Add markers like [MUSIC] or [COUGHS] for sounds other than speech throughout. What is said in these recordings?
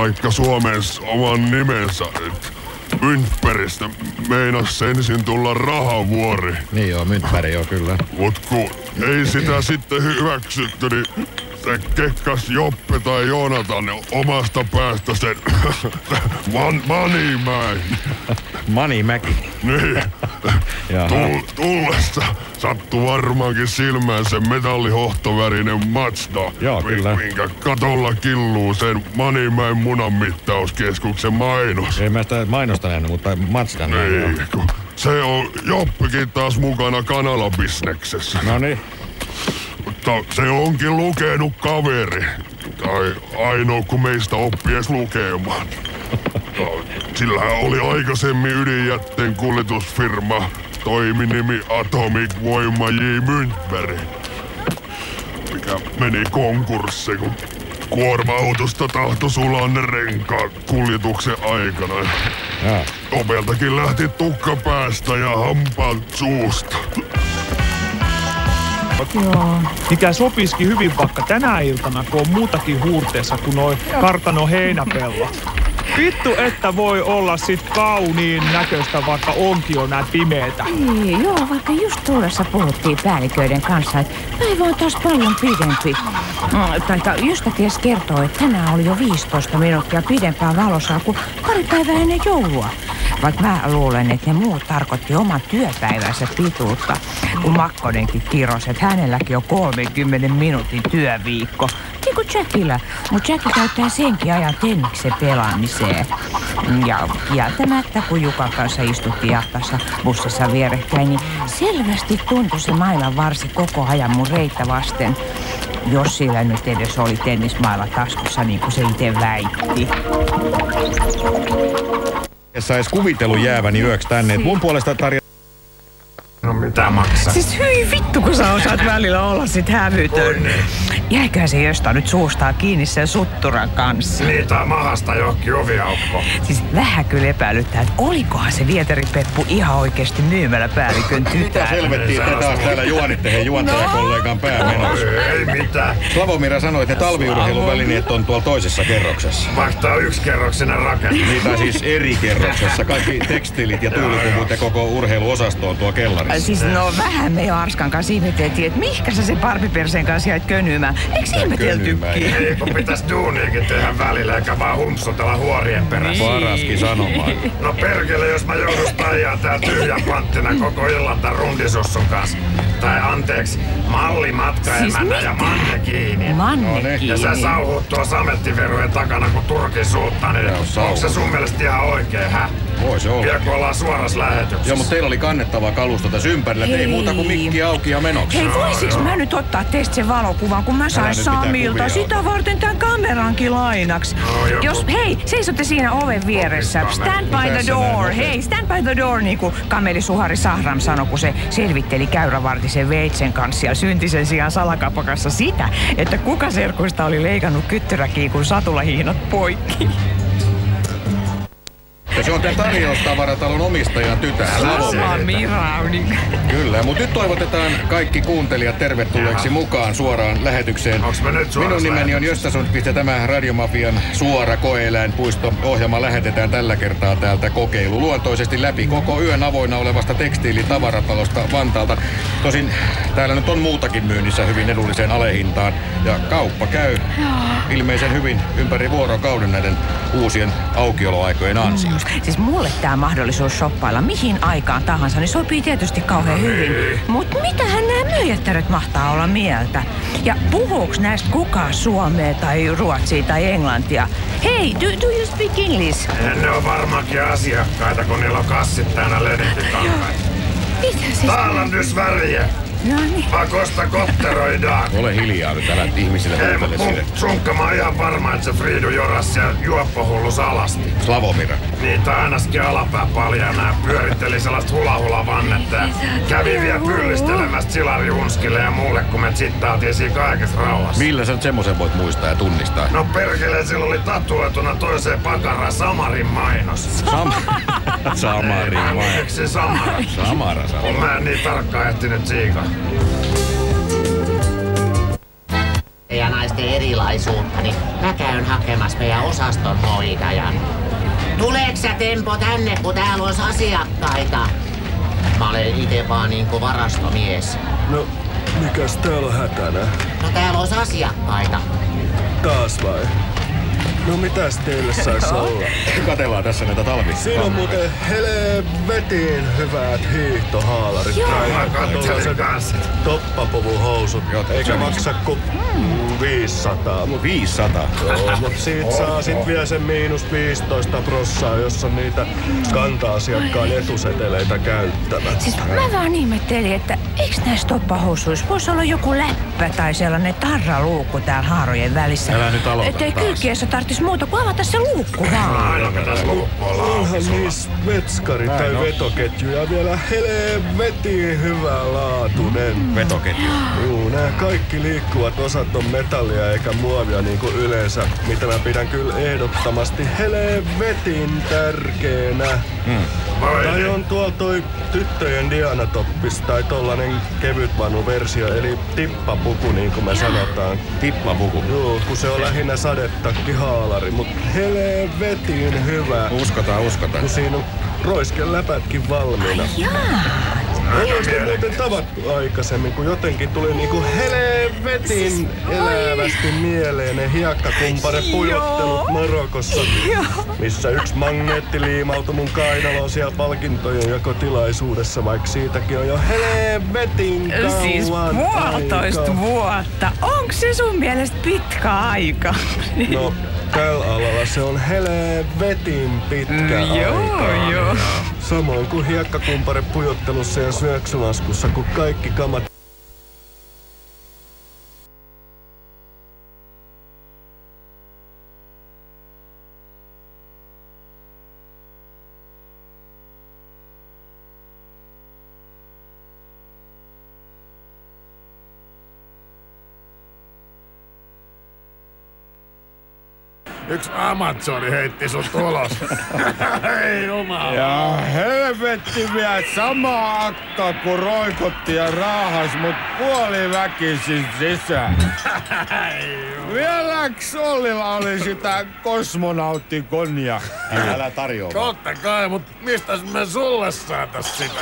taikka Suomessa oman nimensä. Myntperistä meinas ensin tulla rahavuori. Niin joo, myntpäri joo kyllä. Mut kun ei sitä sitten hyväksytty, niin se kekkas Joppe tai Joonatan omasta päästä sen [LAUGHS] man, Manimäen. Manimäki. Niin. Tull, tullessa sattu varmaankin silmään se metallihohtovärinen Mazda. Joo, kyllä. Minkä katolla killuu sen Manimäen munanmittauskeskuksen mainos. Ei mä sitä mainosta nähnyt, mutta Mazdan näin. Niin, kun se on Joppikin taas mukana kanalabisneksessä. No niin. Mutta se onkin lukenut kaveri. Tai ainoa, kun meistä oppi edes lukemaan. No, Sillä oli aikaisemmin ydinjätteen kuljetusfirma, toiminimi Atomic Voima J. Myntberg, mikä meni konkurssiin, kun kuorma-autosta tahto sulaa ne renkaat kuljetuksen aikana. Opeltakin lähti tukka päästä ja hampaat suusta. Mikä sopisikin hyvin vaikka tänä iltana, kun on muutakin huurteessa kuin noin kartano heinäpellot. Vittu, että voi olla sit kauniin näköistä, vaikka onkin jo näin pimeetä. Niin, joo, vaikka just tullessa puhuttiin päälliköiden kanssa, että päivä on taas paljon pidempi. Mm, taikka ties kertoo, että tänään oli jo 15 minuuttia pidempää valosaa kuin pari päivää ennen joulua. Vaikka mä luulen, että ne muut tarkoitti oman työpäivänsä pituutta. Kun Makkonenkin kirosi, että hänelläkin on 30 minuutin työviikko. Niin kuin Jackillä. Mutta Jack käyttää senkin ajan tenniksen pelaamiseen. Ja kieltämättä, kun Jukan kanssa istuttiin jahtassa bussissa vierekkäin, niin selvästi tuntui se mailan varsi koko ajan mun reittä vasten. Jos sillä nyt edes oli tennismailla taskussa, niin kuin se itse väitti. Ja sais kuvitellut jääväni yöksi tänne. Et mun puolesta Tarja No mitä maksaa? Siis hyi vittu, kun sä osaat välillä olla sit hävytön. Jäiköhän se jostain nyt suustaa kiinni sen sutturan kanssa. Niitä mahasta johonkin oviaukko. Siis vähän kyllä epäilyttää, että olikohan se Vieteri Peppu ihan oikeasti myymäläpäällikön Mitä tytär. selvettiin te taas täällä juonitte he juontajakollegan päämenossa? Ei mitään. Slavomira sanoi, että talviurheiluvälineet on tuolla toisessa kerroksessa. Vaikka tää on yksikerroksinen rakennus. Niitä siis eri kerroksessa. Kaikki tekstiilit ja tuulipuvut ja koko urheiluosasto on tuo kellarissa. Siis no vähän me jo Arskan kanssa ihmeteltiin, että mihkä sä sen Barbiperseen kanssa jäit könymään. Eikö ihmeteltykin? Ei kun pitäis duuniikin tehdä välillä eikä vaan humpsutella huorien perässä. Paraskin sanomaan. No perkele, jos mä joudun stajaa tää tyhjän panttina koko illan tän rundisussun kanssa. Tai anteeksi, mallimatka Siis emännä ja manne kiinni. Manne Ja sä sauhut tuo samettiverujen takana kuin turkin suutta, niin onko se sun mielestä ihan oikein, hä? Voi se olla. Kun ollaan suorassa lähetyksessä. Joo, mutta teillä oli kannettavaa kalusta tässä ympärillä. Ei muuta kuin mikki auki ja menoksi. Hei, voisiks mä nyt ottaa teistä sen valokuvan, kun mä sain Samilta sitä varten tämän kamerankin lainaksi. No, Jos, hei, seisotte siinä oven vieressä. Stand by the door. Hei, stand by the door, niin kuin Kameli Suhari Sahram sanoi, kun se selvitteli käyrävartisen veitsen kanssa ja syntisen sijaan salakapakassa sitä, että kuka serkuista oli leikannut kyttyräkiin, kun satulahihnat poikki. Ja se on tämän tarjoustavaratalon omistajan tytär. Slavomir. Sama Mirauni. Kyllä, mutta nyt toivotetaan kaikki kuuntelijat tervetulleeksi mukaan suoraan lähetykseen. Onks me nyt Minun nimeni on lähetyksessä? Josta Sundqvist ja tämä Radiomafian suora koeeläinpuisto-ohjelma lähetetään tällä kertaa täältä kokeilu luontoisesti läpi koko yön avoinna olevasta tekstiilitavaratalosta Vantaalta. Tosin täällä nyt on muutakin myynnissä hyvin edulliseen alehintaan ja kauppa käy ilmeisen hyvin ympäri vuorokauden näiden uusien aukioloaikojen ansiosta. Siis mulle tämä mahdollisuus shoppailla mihin aikaan tahansa, niin sopii tietysti kauhean hyvin. Mutta mitähän nämä myyjättäret mahtaa olla mieltä? Ja puhuuks näistä kukaan suomea tai ruotsia tai englantia? Hei, do, do you speak English? Ne on varmaankin asiakkaita, kun niillä on kassit täynnä siis? Täällä on nyt Sverige. No niin. Pakosta kotteroidaan. Ole hiljaa nyt, älä ihmisille Ei, huutele mut sinne. sunkka mä oon ihan varma, että se Friidu joras siellä juoppohullus alasti. Slavomira. Niitä ainakin alapää paljon nää pyöritteli sellaista hula vannetta ja kävi vielä pyllistelemästä Silari Unskille ja muulle, kun me chittaatiin siinä kaikessa rauhassa. Millä sä nyt semmoisen voit muistaa ja tunnistaa? No perkele, sillä oli tatuoituna toiseen pakaraan Samarin mainos. Sam... [LAUGHS] Samari vai? Miksi Samara? Samara. Kun mä en niin tarkkaan ehtinyt siikaa. Ja miesten erilaisuutta, niin mä käyn hakemassa meidän osaston hoitajan. Tuleeko sä Tempo tänne, kun täällä olisi asiakkaita? Mä olen itse vaan niinku varastomies. No, mikäs täällä on hätänä? No täällä olisi asiakkaita. Taas vai? No mitäs teille sais olla? [LAUGHS] Katellaan tässä näitä talvi. Siinä on muuten helvetin hyvät hiihtohaalarit. Mä katselin kanssa. Toppapuvun housut. Eikä maksa ku 500. Mut 500. Joo, mut siitä saa sit vielä sen miinus 15 prossaa, jos on niitä kanta-asiakkaan etuseteleitä käyttämättä. Siis mä vaan ihmettelin, että eikö näissä toppahousuissa voisi olla joku läppä tai sellainen tarraluukku täällä haarojen välissä. Älä nyt aloita Ettei kylkiessä tarvitsisi muuta kuin avata se luukku vaan. Onhan niissä vetskari tai vetoketju ja vielä helvetin hyvälaatuinen. Vetoketju. Juu, nämä kaikki liikkuvat osat on metallia eikä muovia niin kuin yleensä, mitä mä pidän kyllä ehdottomasti helvetin tärkeänä. Vai Tai on tuolla toi tyttöjen Diana-toppis tai tollanen kevytvanuversio, eli tippapuku niin kuin me sanotaan. Tippapuku. Joo, kun se on lähinnä sadettakkihaalari, mut helvetin hyvä. Uskotaan, uskotaan. Kun siinä on roiskeläpätkin valmiina. Ollaanko te muuten tavattu aikaisemmin, kun jotenkin tuli niinku helvetin elävästi mieleen ne hiekkakumpare pujottelut Marokossa, missä yksi magneetti liimautui mun kainaloon siellä palkintojen jakotilaisuudessa, vaikka siitäkin on jo helvetin kauan Siis puolitoista vuotta. Onko se sun mielestä pitkä aika? No, tällä alalla se on helvetin pitkä Mm, joo, aika. joo. Samoin kuin hiekkakumpare pujottelussa ja syöksylaskussa, kun kaikki kamat Yksi Amazoni heitti sut ulos. [LAUGHS] Ei jumala. Ja helvetti vielä sama akka, kun roikotti ja raahas mut puoli väkisin sisään. [LAUGHS] Vieläks Ollilla oli sitä kosmonautti-konjakkia? Älä tarjoa. Totta kai, mut mistäs me sulle saatas sitä?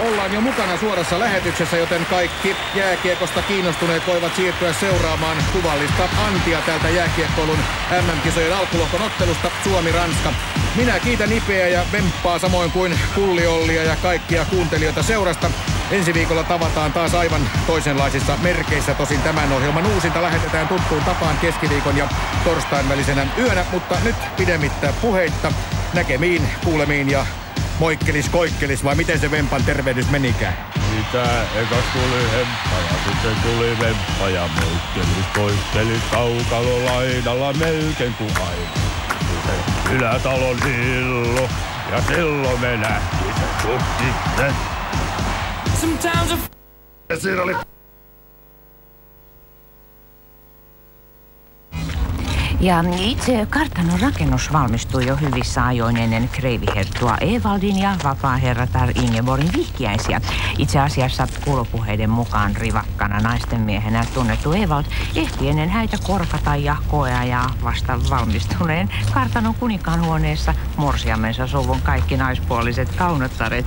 Ollaan jo mukana suorassa lähetyksessä, joten kaikki jääkiekosta kiinnostuneet voivat siirtyä seuraamaan kuvallista antia tältä jääkiekkoilun MM-kisojen alkulohkon ottelusta Suomi-Ranska. Minä kiitän Ipeä ja Vemppaa samoin kuin Kulliollia ja kaikkia kuuntelijoita seurasta. Ensi viikolla tavataan taas aivan toisenlaisissa merkeissä. Tosin tämän ohjelman uusinta lähetetään tuttuun tapaan keskiviikon ja torstain välisenä yönä, mutta nyt pidemmittä puheitta. Näkemiin, kuulemiin ja Moikkelis, koikkelis vai miten se Vempan tervehdys menikään? Mitä? Ekas tuli hemppa ja sitten tuli vemppa ja moikkelis, koikkelis kaukalo laidalla melkein kuin aina. Sitten Ylätalon illo ja silloin me nähtiin se tuttiksen. Ja siinä oli Ja itse kartanon rakennus valmistui jo hyvissä ajoin ennen kreiviherttua Evaldin ja vapaaherratar Ingeborgin vihkiäisiä. Itse asiassa kuulopuheiden mukaan rivakkana naisten miehenä tunnettu Evald ehti ennen häitä korkata ja koeajaa vasta valmistuneen kartanon kuninkaan huoneessa morsiamensa suvun kaikki naispuoliset kaunottaret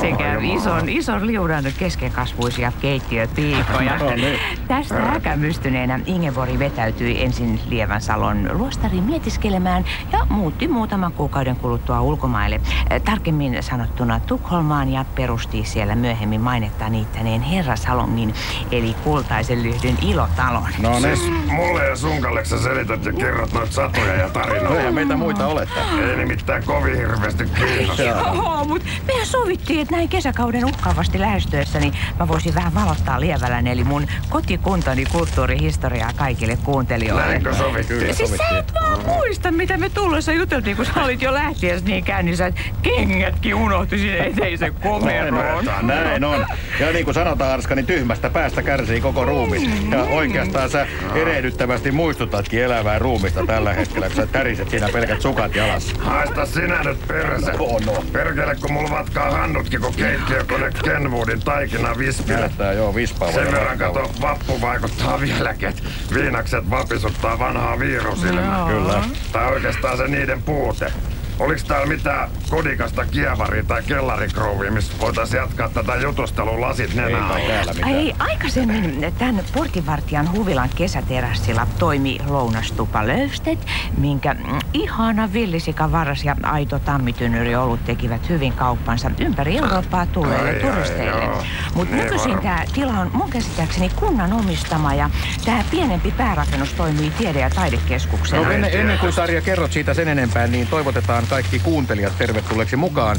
sekä ison, ison liudan keskenkasvuisia keittiöpiikoja. [LAUGHS] Tästä häkämystyneenä Ingeborg vetäytyi ensin lievän salon luostariin mietiskelemään ja muutti muutaman kuukauden kuluttua ulkomaille. Äh, Tarkemmin sanottuna Tukholmaan ja perusti siellä myöhemmin mainetta niittäneen herrasalongin eli kultaisen lyhdyn ilotalon. No ne, mulle ja sunkalle sä selität ja kerrot noita satoja ja tarinoita. eihän meitä muita olettaa. Ei nimittäin kovin hirveästi kiinnosta. Oho, mutta mehän sovittiin, että näin kesäkauden uhkaavasti lähestyessäni mä voisin vähän valottaa Lievälän eli mun kotikuntani kulttuurihistoriaa kaikille kuuntelijoille. Näinkö sovittiin? Kyllä Siis sä sovittiin. et vaan muista, mitä me tullessa juteltiin, kun sä olit jo lähtiessä niin kännissä, että kengätkin unohtui sinne eteisen komeroon. Näin on. Ja niin kuin sanotaan, Arska, niin tyhmästä päästä kärsii koko ruumis. Ja oikeastaan sä erehdyttävästi muistutatkin elävää ruumista tällä hetkellä, kun sä täriset siinä pelkät sukat jalassa. Haista sinä nyt perse. Oh no. Perkele, kun mulla vatkaa hannutkin, kun keittiökone Kenwoodin taikina vispille. Näyttää joo vispaa. Sen verran kato, vappu vaikuttaa vieläkin, että viinakset vapisuttaa vanhaa viirusilmää. Kyllä. Tai oikeastaan se niiden puute. Oliks täällä mitään kodikasta kievaria tai kellarikrouvia, missä voitaisiin jatkaa tätä jutustelua lasit täällä mitään. Ai, aikaisemmin tämän portinvartijan huvilan kesäterassilla toimi lounastupa Lövstedt, minkä mm, ihana villisika varas ja aito tammitynyri olut tekivät hyvin kauppansa ympäri Eurooppaa tulleille Ai, ai, turisteille. Mutta Niin nykyisin tämä tila on mun käsittääkseni kunnan omistama ja tämä pienempi päärakennus toimii tiede- ja taidekeskuksena. No, ennen, ennen kuin Sarja kerrot siitä sen enempää, niin toivotetaan kaikki kuuntelijat tervetulleeksi mukaan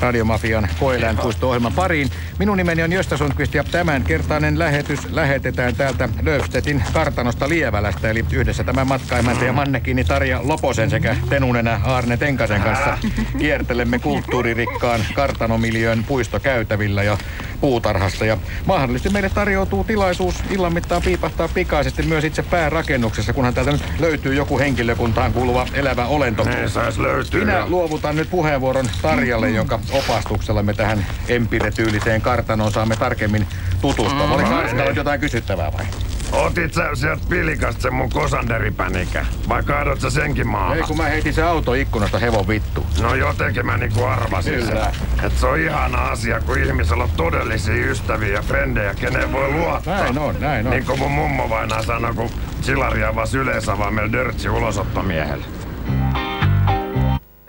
Radiomafian koeläinpuisto-ohjelman pariin. Minun nimeni on Josta Sundqvist ja tämänkertainen lähetys lähetetään täältä Lövstedtin kartanosta Lievälästä. Eli yhdessä tämän matkaimäntä ja mannekiini Tarja Loposen sekä tenunenä Aarne Tenkasen kanssa kiertelemme kulttuuririkkaan kartanomiljöön puistokäytävillä ja puutarhassa. Ja mahdollisesti meille tarjoutuu tilaisuus illan mittaan piipahtaa pikaisesti myös itse päärakennuksessa, kunhan täältä nyt löytyy joku henkilökuntaan kuuluva elävä olento. Niin sais löytyä. Minä luovutan nyt puheenvuoron Tarjalle, jonka opastuksella me tähän empiretyyliseen kartanoon saamme tarkemmin tutustua. Mm. Oliko Arskalla jotain kysyttävää vai? Otit sä sieltä pilikasta sen mun kosanderipänikä? Vai kaadot sä senkin maahan? Ei kun mä heitin se auto ikkunasta hevon vittu. No jotenkin mä niinku arvasin Kyllä. sen. Et se on ihana asia, kun ihmisellä on todellisia ystäviä ja frendejä, keneen voi luottaa. Näin on, näin on. Niin kuin mun mummo vainaa sanoi, kun Silari avasi yleisavaimella dörtsi ulosottomiehelle.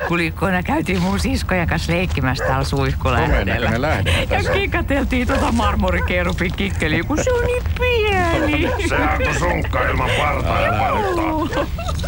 Kulikkoina käytiin mun siskojen kanssa leikkimässä täällä näköinen lähde Ja tässä. kikateltiin tota marmorikerupin kikkeliä, kun se on niin pieni. Se on sunkka ilman partaa ja.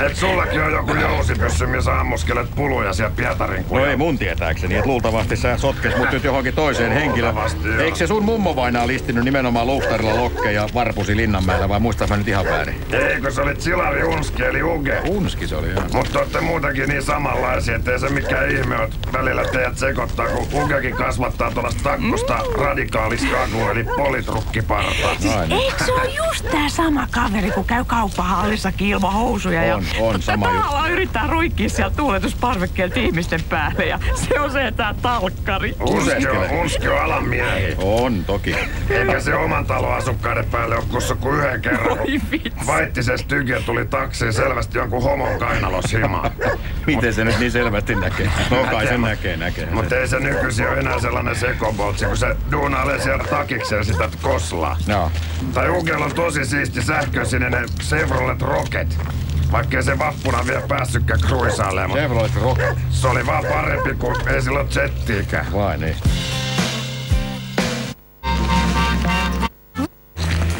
Et sullakin on joku jousipyssy, missä ammuskelet puluja siellä Pietarin No kujalla. ei mun tietääkseni, että luultavasti sä sotkes mut nyt johonkin toiseen henkilöön. Luultavasti, joo. Eikö se sun mummo vainaa listinyt nimenomaan Luhtarilla lokkeja ja varpusi Linnanmäellä vai muistan mä nyt ihan väärin? Eikö se oli Silari Unski eli Uge? Unski se oli joo. Mutta olette muutenkin niin samanlaisia, ettei se mikään ihme, että välillä teidät sekoittaa, kun Ugekin kasvattaa tuollaista takkosta radikaaliskagu, eli politrukkiparta. Ai niin. Eikö se ole just tää sama kaveri, kun käy kauppahallissakin ilman housuja? ja On, on, sama juttu. Yrittää ruikkia sieltä tuuletusparvekkeelta ihmisten päälle ja se on se tää talkkari. Unski on, unski on alan miehi. On toki. Eikä se oman talon asukkaiden päälle ole kussu kuin yhden kerran. Oi kun vitsi. Tuli taksiin selvästi jonkun homon kainalos himaan. Miten se nyt niin selvästi näkee? [LAUGHS] No kai se näkee, näkee. Mutta ei se nykyisin ole enää sellainen sekoboltsi, kun se duunailee sieltä takikseen sitä koslaa. No. Tai Ugella on tosi siisti sähkösininen Chevrolet Rocket. Vaikkei se vappuna vielä päässytkään kruisailemaan. Chevrolet Rocket. Se oli vaan parempi, kuin ei sillä ole jettiikään. Vai niin.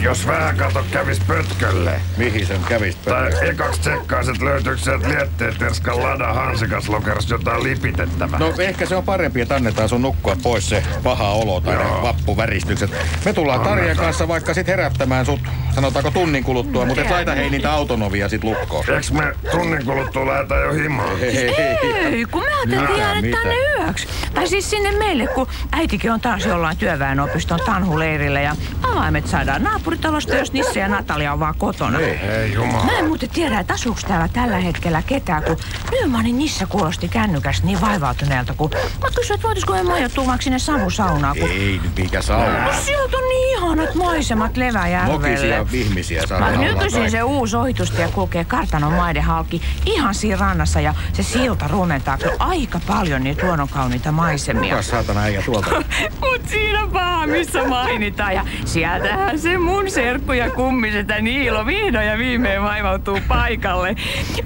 Jos vähän kato kävis pötkölle. Mihin sen kävis Tai ekaksi tsekkaisit löytyykö sieltä lietteet Terskan Lada Hansikas lokerosta jotain lipitettävää. No ehkä se on parempi, että annetaan sun nukkua pois se paha olo tai ne Joo. vappuväristykset. Me tullaan Tarjan Annetaan. kanssa vaikka sit herättämään sut, sanotaanko tunnin kuluttua, mutta et laita hei niitä autonovia sit lukkoon. Eiks me tunnin kuluttua lähetä jo himaan? Ei, kun me Mitä, jäädä mitä? tänne yöksi. Tai siis sinne meille, kun äitikin on taas jollain työväenopiston tanhuleirillä ja avaimet saadaan naapuritalosta, jos Nisse ja Natalia on vaan kotona. Ei. Ei jumala. Mä en muuten tiedä, että asuuko täällä tällä hetkellä ketään, kun Nymanin Nissa kuulosti kännykästä niin vaivautuneelta, kun mä kysyin, että voitaisiko me majoittua vaikka sinne savusaunaan, kun Ei nyt mikä sauna. No sieltä on niin ihanat maisemat Leväjärvelle. Mokisia ihmisiä olla nykyisin se uusi ohitustie kulkee kartanon maiden halki ihan siinä rannassa ja se silta rumentaa kyllä aika paljon niitä luonnonkauniita maisemia. Kuka saatana äijä tuolta? [LAUGHS] Mut siinä vaan, missä mainitaan. Ja sieltähän se mun serkku ja kummisetä Niilo vihdoin ja viimein vaivautuu paikalle.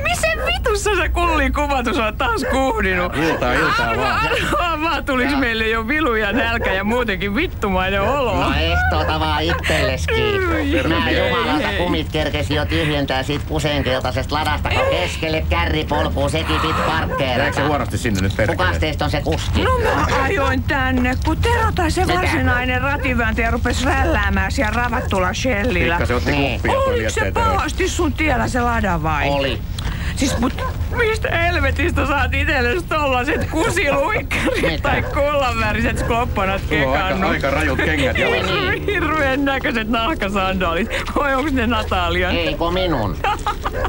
Missä vitussa se kullin kuvatus on taas kuhdinut? Iltaa, iltaa vaan. Arvaa vaan, tuliks meille jo vilu ja nälkä ja muutenkin vittumainen olo. No ehtoota vaan itselleskin. Nää jumalauta kumit kerkesi jo tyhjentää siitä kuseenkeltaisesta ladasta, kun keskelle kärri polkuu sekin pit Jäikö se parkkeerata. huonosti sinne nyt perkele? Kukas teistä on se kuski? No mä ajoin tänne, kun Tero tai se varsinainen rativääntäjä rupesi rälläämään siellä ravattula tuolla Shellillä. Pikkasen otti Niin. kuppia Oliko se lietteitä. pahasti sun tiellä se lada vai? Oli. Siis mut mistä helvetistä saat itsellesi tollaset kusiluikkarit tai kullanväriset kloppanat on aika, kekannut? aika rajut kengät jalassa. Hirveän näköiset nahkasandaalit. Vai onks ne Natalian? Eikö minun?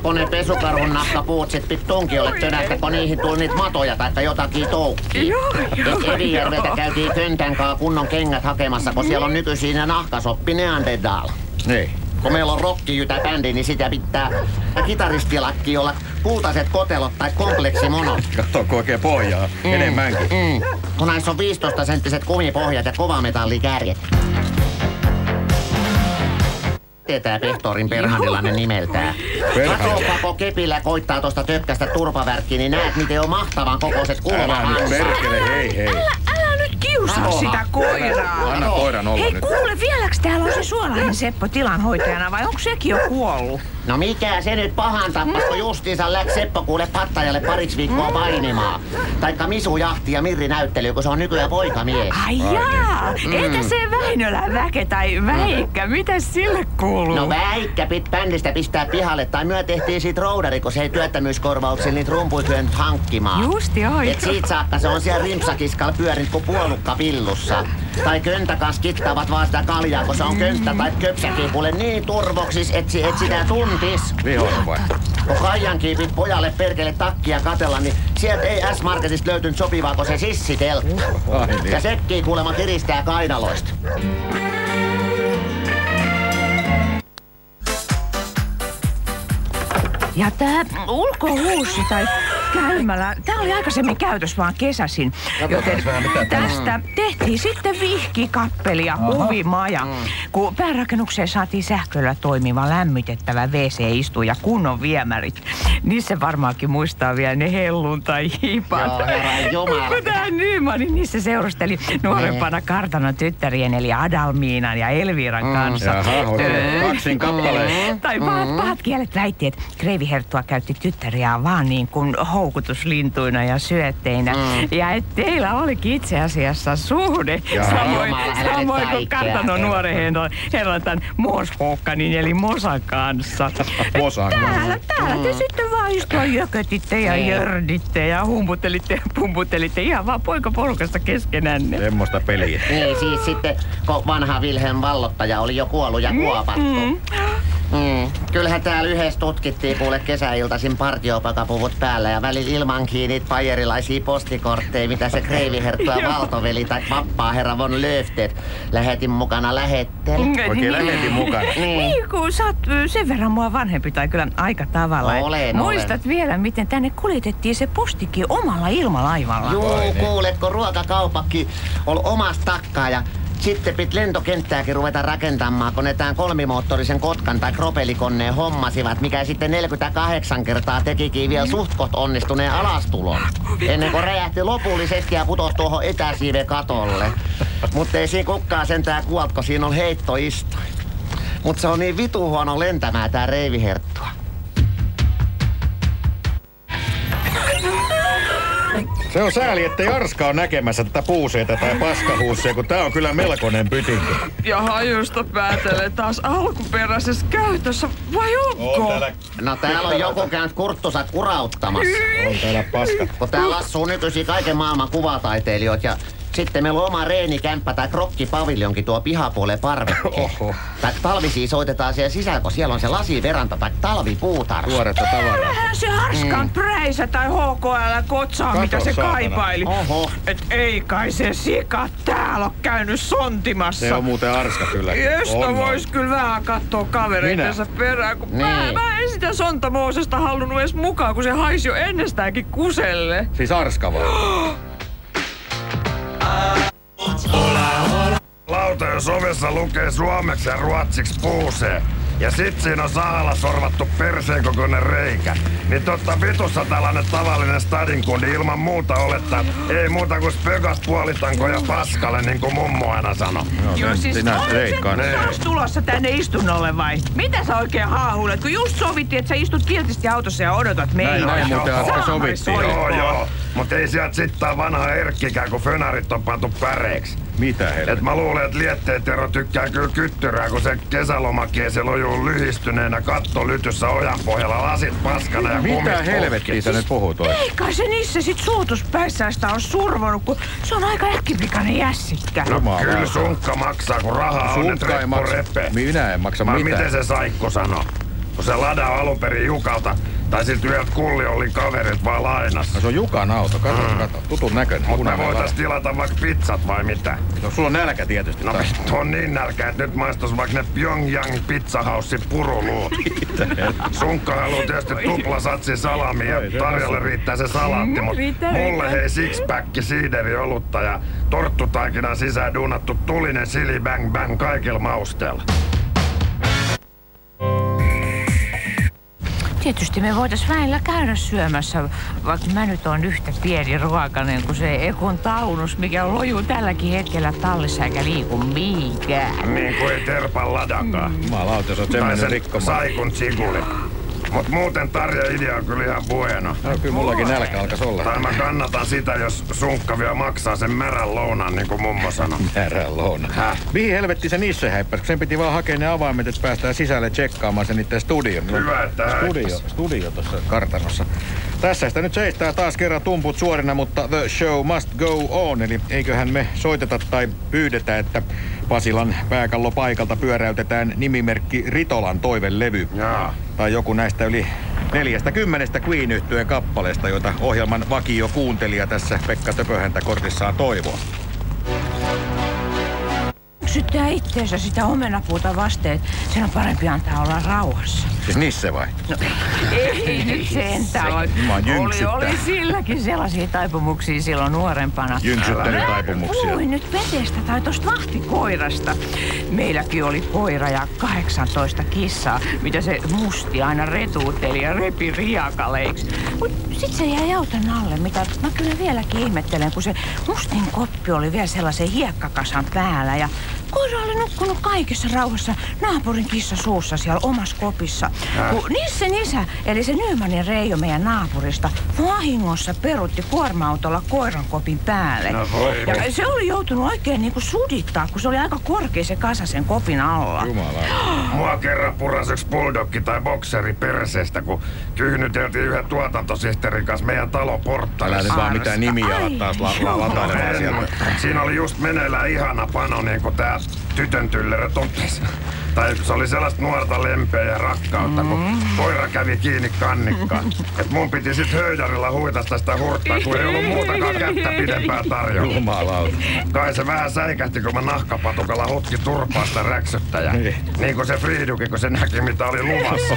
Kun ne pesukarhun nahkapuutsit pit tunkiolle tönästä, kun niihin tuli niitä matoja tai jotakin toukkia. Joo, joo, Et Evijärveltä joo. käytiin köntän kaa kunnon kengät hakemassa, kun siellä on nykyisin ne nahkasoppi Neanderthal. Niin. Kun meillä on rockijytä bändi, niin sitä pitää kitaristilakki olla kultaiset kotelot tai kompleksimonot. Katso, kun oikein pohjaa. Enemmänkin. Mm. Kun näissä on 15 senttiset kumipohjat ja kovametallikärjet. Tietää pehtorin perhandilainen nimeltään. Katopako kepillä koittaa tosta tökkästä turpavärkkiä, niin näet miten on mahtavan kokoiset Älä nyt perkele, hei hei. Älä, kiusaa sitä koiraa. Anna koiran olla Hei nyt. kuule, vieläks täällä on se suolainen Seppo tilanhoitajana vai onko sekin jo kuollut? No mikä se nyt pahan tappas, kun justiinsa läks Seppo kuule pattajalle pariksi viikkoa painimaan. Taikka Misu jahti ja Mirri näyttely, kun se on nykyään poikamies. Ai jaa, entä se Väinölän väke tai Väikkä, mitä sille kuuluu? No väikkä pit bändistä pistää pihalle, tai myö tehtiin siitä roudari, kun se ei työttömyyskorvauksilla niitä rumpuja kyennyt hankkimaan. Justi oikein. Et siitä saakka se on siellä rimpsakiskalla pyörinyt kuin puolukka pillussa. Tai köntä kanssa kittaavat vaan sitä kaljaa, kun se on könttä tai köpsäkin kuule niin turvoksis, et, si- et sitä tuntis. Vihollinen vai? Kun Kaijan kiipit pojalle perkele takkia katella, niin sieltä ei S-Marketista löytynyt sopivaa, kun se sissitelkka. Ai niin. Ja sekki kuulemma kiristää kainaloista. Ja tää ulkohuussi tai käymälä, tää oli aikaisemmin käytös vaan kesäsin. Joten tästä tehtiin sitten vihkikappeli ja huvimaja. Mm. Kun päärakennukseen saatiin sähköllä toimiva lämmitettävä WC-istu ja kunnon viemärit. Niissä varmaankin muistaa vielä ne helluntai-hipat. Joo, Nyman, niin niissä seurusteli nuorempana kartanon tyttärien eli Adalmiinan ja Elviran kanssa. Jaha, oikein kaksin kappaleen. Tai pahat, pahat kielet väitti, että Kreivi Herttua käytti tyttäriään vaan niin kuin houkutuslintuina ja syötteinä. Ja että teillä olikin itse asiassa suhde. Jaa. Samoin, Jumala, samoin kuin kartanon nuoren herran, herran tämän Moshokkanin eli Mosan kanssa. [LAUGHS] Mosan Täällä, täällä te sitten vaan istua jökötitte ja jörditte ja humputtelitte ja pumputelitte ihan vaan poikapolkasta keskenänne. Semmoista peliä. Niin siis sitten, kun vanha Wilhelm vallottaja oli jo kuollut ja kuopattu. Mm. Kyllähän täällä yhdessä tutkittiin kuule kesäiltaisin partiopakapuvut päällä ja välillä ilmankin niitä pajerilaisia postikortteja, mitä se kreiviherttua [LAUGHS] valtoveli tai vappaa herra von Löftet lähetin mukana lähettele. Oikein lähetin mukana. [LAUGHS] Niin. Niin, kun sä oot sen verran mua vanhempi tai kyllä aika tavalla. Olen, Muistat vielä, miten tänne kuljetettiin se postikin omalla ilmalaivalla? Juu, kuuletko, ruokakaupakki oli omasta takkaa ja sitten pit lentokenttääkin ruveta rakentamaan, kun ne tämän kolmimoottorisen kotkan tai propelikoneen hommasivat, mikä sitten 48 kertaa tekikin vielä suhtkot onnistuneen alastulon. Ennen kuin räjähti lopullisesti ja putosi tuohon etäsiiven katolle. Mutta ei siinä kukkaa sentään kuollut, kun siinä on heittoistuin. Mutta se on niin vitu huono lentämään tää reiviherttua. Se on sääli, ettei Arska on näkemässä tätä puuseita tai paskahuussia, kun tää on kyllä melkoinen pytinki. Ja hajusta päätellen taas alkuperäisessä käytössä, vai onko? No täällä on joku käynyt kurttusa kurauttamassa. on täällä paskat. Kun täällä asuu nykyisin kaiken maailman kuvataiteilijoita ja sitten meillä on oma reenikämppä tai krokkipaviljonki tuo pihapuolen parvekkeen. [LAUGHS] Oho. Tai talvisia soitetaan siellä sisällä, kun siellä on se lasiveranta tai talvipuutarha. Tuoretta tavaraa. Kyllähän se Arskan mm. Präisä tai HKL kotsaa, Kato, mitä se saatana. kaipaili. Oho. Et ei kai se sika täällä ole käynyt sontimassa. Se on muuten Arska kyllä. Josta vois kyllä vähän katsoa kavereitensa perään, kun Niin. mä, mä en sitä Sonta Moosesta halunnut edes mukaan, kun se haisi jo ennestäänkin kuselle. Siis Arska vai? [GASPS] Lautojen sovessa lukee suomeksi ja ruotsiksi puusee. Ja sit siinä on sahalla sorvattu perseen kokoinen reikä. Niin totta vitussa tällainen tavallinen stadinkundi ilman muuta olettaa, ei muuta kuin spökas puolitanko ja paskalle, niin kuin mummo aina sanoi. No, Joo, ne- siis sinä se reikkaan. taas tulossa tänne istunnolle vai? Mitä sä oikein haahuilet? Kun just sovittiin, että sä istut kiltisti autossa ja odotat meitä. Näin, näin muuten Saamari sovittiin. Joo, joo. Mutta ei sieltä sitten vanha erkkikään, kun fönarit on pantu päreiksi. Mitä Et helvettiä? mä luulen, että lietteet Tero tykkää kyllä kyttyrää, kun se kesälomakiesi lojuu lyhistyneenä kattolytyssä ojan pohjalla lasit paskana ja Mitä helvettiä sä nyt puhut oikein? Ei kai se niissä sit suutuspäissäistä on survonut, kun se on aika äkkipikainen jässikkä. No Jumala. kyllä sunkka maksaa, kun rahaa on, että Sunkka ei reppu maksa. repe. Minä en maksa Mä mitään. miten se Saikko sano? Kun se lada on alun perin Jukalta, tai sit yhdeltä kulli oli kaverit vaan lainas. No se on Jukan auto, kato, kato. Tutun näköinen. Mutta punainen voitais tilata vaikka pizzat vai mitä? No sulla on nälkä tietysti. No vittu [LAUGHS] on niin nälkä, että nyt maistus vaikka ne Pyongyang Pizza House puruluut. [LAUGHS] Sunkka haluu tietysti tupla satsi salamia ja tarjolle riittää se salaatti, mutta riittää, mulle hei six-pack siideri olutta ja torttutaikinan sisään duunattu tulinen sili bang bang kaikilla mausteella. Tietysti me voitais välillä käydä syömässä, vaikka mä nyt on yhtä pieni ruokainen kuin se Ekon taunus, mikä lojuu tälläkin hetkellä tallissa eikä liiku mihinkään. Niin kuin ei terpan ladakaan. Jumalauta, jos oot sen rikkomaan. saikun chiguli. Mut muuten Tarja idea on kyllä ihan bueno. No, kyllä mullakin nälkä alkas olla. Tai mä kannatan sitä, jos sunkka vielä maksaa sen märän lounan, niin kuin mummo sanoi. [LAUGHS] Härän louna. Häh? Mihin helvetti se Nisse häippäsi? Sen piti vaan hakea ne avaimet, että päästään sisälle tsekkaamaan sen niiden studio. Meillä on Hyvä, että Studio, häippäs. studio tuossa kartanossa. Tässä sitä nyt seistää taas kerran tumput suorina, mutta the show must go on. Eli eiköhän me soiteta tai pyydetä, että Pasilan pääkallopaikalta pyöräytetään nimimerkki Ritolan toivelevy. Jaa. Tai joku näistä yli neljästä kymmenestä queen yhtyeen kappaleesta, joita ohjelman vakio kuuntelija tässä Pekka Töpöhäntä kortissaan toivoo. Syttää itteensä sitä omenapuuta vasten, että sen on parempi antaa olla rauhassa. Siis Nisse vai? No, ei [LAUGHS] nyt sentään. Oli, oli silläkin sellaisia taipumuksia silloin nuorempana. Jynksyttelytaipumuksia. Puhuin nyt vetestä tai tosta vahtikoirasta. Meilläkin oli koira ja 18 kissaa, mitä se musti aina retuutteli ja repi riakaleiksi. Mut sit se jäi auton alle, mitä mä kyllä vieläkin ihmettelen, kun se mustin koppi oli vielä sellaisen hiekkakasan päällä ja koira oli nukkunut kaikessa rauhassa naapurin kissa suussa siellä omassa kopissa. Kun Nissen isä, eli se Nymanin Reijo meidän naapurista, vahingossa perutti kuorma-autolla koiran kopin päälle. No voi ja se oli joutunut oikein niinku sudittaa, kun se oli aika korkea se kasa sen kopin alla. Jumala. Mua kerran puras yksi bulldogki tai bokseri perseestä, kun kyhnyteltiin yhden tuotantosihteerin kanssa meidän talon Älä portailla. nyt vaan mitään nimiä Ai, taas la, la, sieltä. Siinä oli just meneillään ihana pano, niin kuin tää tytön tyllerö totesi. Tai se oli sellaista nuorta lempeä ja rakkautta, kun koira kävi kiinni kannikkaan. Et mun piti sit höydärillä huitasta sitä hurttaa, kun ei ollut muutakaan kättä pidempää tarjolla. Jumalauta. Kai se vähän säikähti, kun mä nahkapatukalla hutki turpaasta räksyttäjä. Niin. Niin kuin se Friidukin, kun se näki, mitä oli luvassa.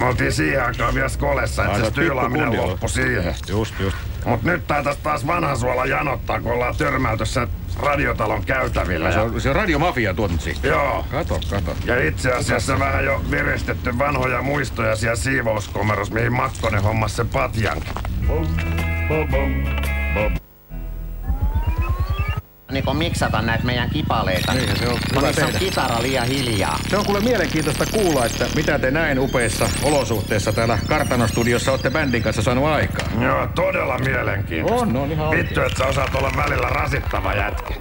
Me oltiin siihen aikaan vielä skolessa, että se styylaaminen pikkukunnilla. loppui siihen. Just, just. Mut nyt taitais taas vanha suola janottaa, kun ollaan törmäyty sen radiotalon käytävillä. Se Ja, on, se on radiomafia tuonut siitä. joo. Kato, kato. Ja itse asiassa vähän jo viristetty vanhoja muistoja siellä siivouskomerossa, mihin Makkonen hommasi sen patjankin. Niin kun miksata näitä meidän kipaleita. Niin, se on hyvä niissä on tehdä. kitara liian hiljaa. Se on kuule mielenkiintoista kuulla, että mitä te näin upeissa olosuhteissa täällä kartanostudiossa olette bändin kanssa saanut aikaa. Joo, todella mielenkiintoista. On, on ihan Vittu, että sä osaat olla välillä rasittava jätkä.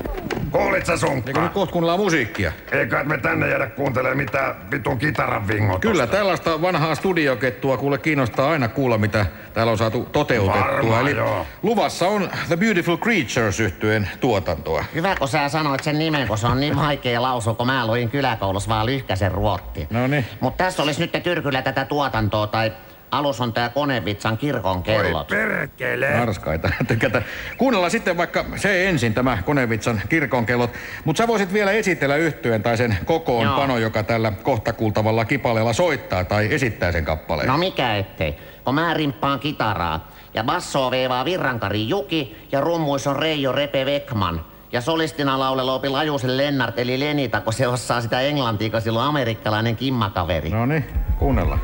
Kuulit sä Eikö sunkkaa? nyt kohta kuunnellaan musiikkia? Eikä me tänne jäädä kuuntelemaan mitään vitun kitaran vingotusta. Kyllä, tällaista vanhaa studiokettua kuule kiinnostaa aina kuulla, mitä täällä on saatu toteutettua. Varmaan, Eli joo. luvassa on The Beautiful Creatures yhtyeen tuotantoa. Hyvä, kun sä sanoit sen nimen, kun se on niin vaikea lausua, kun mä luin kyläkoulussa vaan lyhkäsen ruotti. No niin. Mutta tässä olisi nyt tyrkyllä tätä tuotantoa, tai alus on tää Konevitsan kirkon Oi kellot. perkele. Harskaita. [LAUGHS] Tykätä. Kuunnellaan sitten vaikka se ensin, tämä Konevitsan kirkonkellot. Mutta sä voisit vielä esitellä yhtyeen tai sen kokoonpano, joka tällä kohta kuultavalla kipaleella soittaa tai esittää sen kappaleen. No mikä ettei, kun mä rimppaan kitaraa. Ja bassoa veivaa Virrankari Juki ja rummuis on Reijo Repe Vekman. Ja solistina laulella opi Lajusen Lennart eli Lenita, kun se osaa sitä englantia, kun sillä on amerikkalainen kimmakaveri. No niin, kuunnellaan.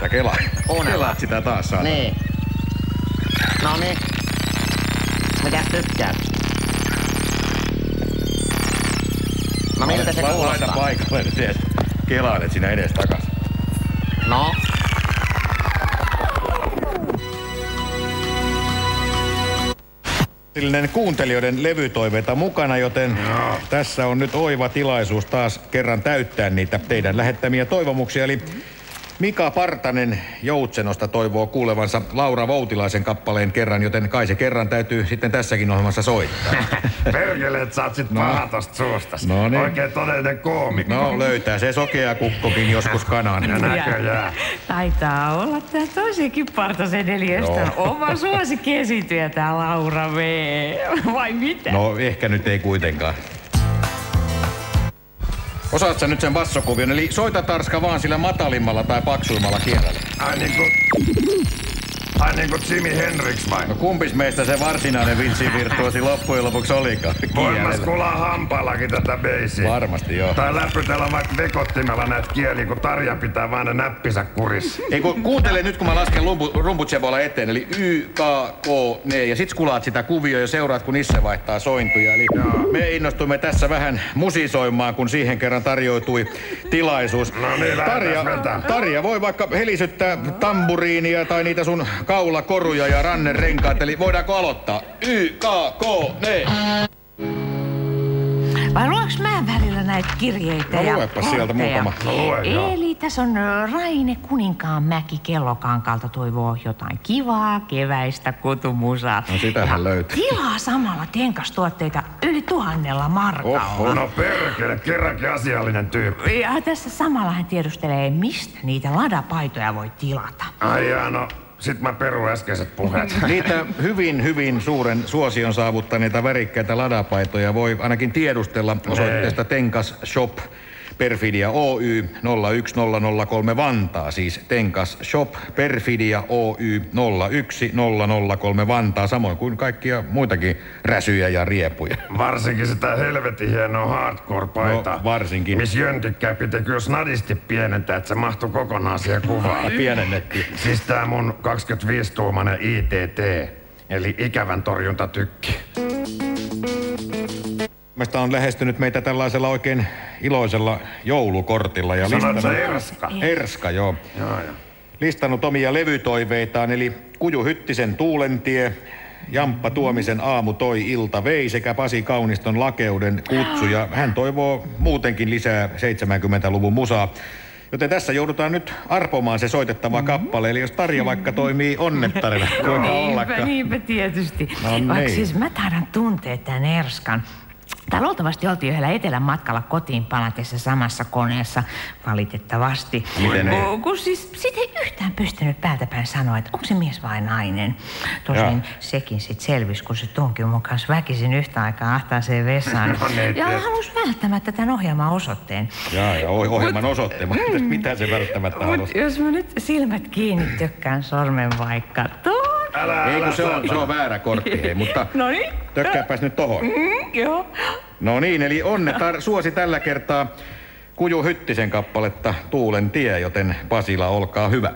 Sä kela. Kelaat sitä taas saat. Niin. No niin. Mitäs tykkäät? No miltä se La- Laita kuulostaa? paikalle nyt edes. Kelailet sinä edes takas. No, ammatillinen kuuntelijoiden levytoiveita mukana, joten tässä on nyt oiva tilaisuus taas kerran täyttää niitä teidän lähettämiä toivomuksia. Eli Mika Partanen Joutsenosta toivoo kuulevansa Laura Voutilaisen kappaleen kerran, joten kai se kerran täytyy sitten tässäkin ohjelmassa soittaa. [LAUGHS] Perkele, että sä oot sit No. paha tosta suustas. No niin. Oikein todellinen koomikko. No löytää se sokea kukkokin joskus kanan. Ja näköjään. Taitaa olla tää toisikin Partasen Joo. oma suosikkiesiintyjä tää Laura V. Vai mitä? No ehkä nyt ei kuitenkaan. Osaat sä nyt sen bassokuvion, eli soita tarska vaan sillä matalimmalla tai paksuimmalla kielellä. Ai niinku... Ai niinku Jimi Hendrix vai? No kumpis meistä se varsinainen vinssivirtuosi loppujen lopuksi olikaan? [LAUGHS] Voin mä skulaa hampaallakin tätä beisiä. Varmasti joo. Tai läpytellä vaikka vekottimella näitä kieliä, kun Tarja pitää vaan ne näppisä kurissa. [LAUGHS] Ei kun kuuntele nyt kun mä lasken lumpu, rumputsebolla eteen, eli Y, K, K, N ja sit skulaat sitä kuvioa ja seuraat kun Nisse vaihtaa sointuja. Eli me innostumme tässä vähän musisoimaan, kun siihen kerran tarjoutui tilaisuus. No niin, Tarja. Tarja voi vaikka helisyttää tamburiinia tai niitä sun kaulakoruja ja rannerenkaat, eli voidaanko aloittaa? Y, K, K, N. Vai luoks mä välillä näitä kirjeitä No ja luepas sieltä muutama. No lue, joo. Eli tässä on Raine Kuninkaan mäki kellokankaalta toivoo jotain kivaa keväistä kutumusaa. No sitähän Ja löytyy. Tilaa samalla tenkastuotteita yli tuhannella markalla. Oho. No perkele, kerrankin asiallinen tyyppi. Ja tässä samalla hän tiedustelee, mistä niitä ladapaitoja voi tilata. Ai no sit mä perun äskeiset puheet. [LAUGHS] Niitä hyvin, hyvin suuren suosion saavuttaneita värikkäitä ladapaitoja voi ainakin tiedustella osoitteesta Tenkas Shop Perfidia Oy 01003 Vantaa, siis Tenkas Shop Perfidia Oy 01003 Vantaa, samoin kuin kaikkia muitakin räsyjä ja riepuja. Varsinkin sitä helvetin hienoa hardcore-paitaa. No, varsinkin. Miss Jöntikkä piti kyllä snadisti pienentää, että se mahtui kokonaan siihen kuvaan. Pienennettiin. Siis tää mun 25-tuumainen ITT, eli ikävän torjuntatykki. Mielestäni on lähestynyt meitä tällaisella oikein iloisella joulukortilla ja Sanoit listannut... se Erska? Erska, joo. Joo, joo. listannut omia levytoiveitaan, eli Kuju Hyttisen Tuulentie, Jamppa Tuomisen Aamu toi ilta vei sekä Pasi Kauniston Lakeuden kutsu. Ja hän toivoo muutenkin lisää 70-luvun musaa. Joten tässä joudutaan nyt arpomaan se soitettava kappale. Eli jos Tarja vaikka toimii onnettarina, [LAUGHS] kuinka Niinpä, ollakaan. niinpä tietysti. No Vaikka niin. siis mä taidan tuntea tämän Erskan. Tai luultavasti oltiin yhdellä etelän matkalla kotiin palatessa samassa koneessa, valitettavasti. Miten niin? Kun, kun siis sit ei yhtään pystynyt päältä päin sanoa, että onko se mies vai nainen. Tosin Joo. sekin sitten selvisi, kun se tunki mun kanssa väkisin yhtä aikaa ahtaaseen vessaan. [LAUGHS] No niin, ja tietysti. halusi välttämättä tämän ohjelman osoitteen. Jaa, ja oh- ohjelman osoitte, mutta mitä se välttämättä halusi? Mut jos mä nyt silmät kiinni tökkään sormen vaikka tuon. Älä, Ei älä kun se on, se on väärä kortti, hei, mutta [LAUGHS] No niin. tökkääpäs nyt tohon. Mm, joo. No niin, eli onnetar suosi tällä kertaa Kuju Hyttisen kappaletta Tuulen tie, joten Pasila, olkaa hyvä.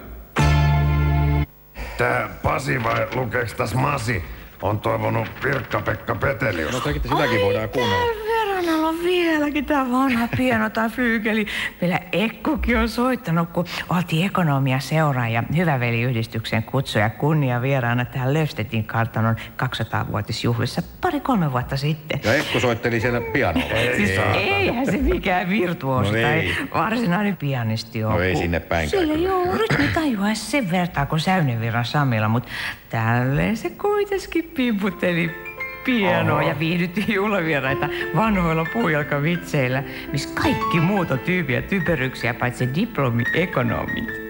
Tää Pasi vai lukeeks täs Masi on toivonut Pirkka-Pekka Petelius. No sitäkin, sitäkin voidaan kuunnella. Verran on vieläkin tämä vanha pieno tai fyykeli. Meillä Ekkukin on soittanut, kun oltiin ekonomia seuraa ja Hyväveli-yhdistyksen kutsuja kunnia vieraana tähän Löfstetin kartanon 200-vuotisjuhlissa pari-kolme vuotta sitten. Ja Ekko soitteli siellä pianolla. Siis eihän se mikään virtuosi No tai ei. varsinainen pianisti ole. No ei sinne päinkään Sillä joo, rytmi tajua sen vertaa kuin Säynävirran Samilla, mutta tälleen se kuitenkin pimputteli pienoa ja viihdytti juhlavieraita vanhoilla puujalkavitseillä, missä kaikki muut on tyypiä typeryksiä paitsi diplomi-ekonomit.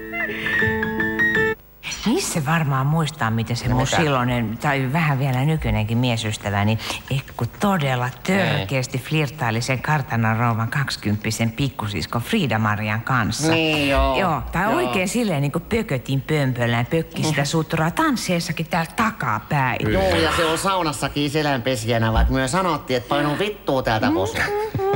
Missä varmaan muistaa, miten se mun silloinen, tai vähän vielä nykyinenkin miesystäväni, Ekku todella törkeästi flirttaili sen kartanon rouvan kaksikymppisen pikkusiskon Frida Marian kanssa. Niin, joo. Joo, tai Joo. oikein silleen niin kuin pökötin pömpöllään, pökki sitä sutraa tansseessakin täällä takapäin. Joo, ja se on saunassakin selänpesijänä, vaikka myö sanottiin, että painu vittua täältä pois.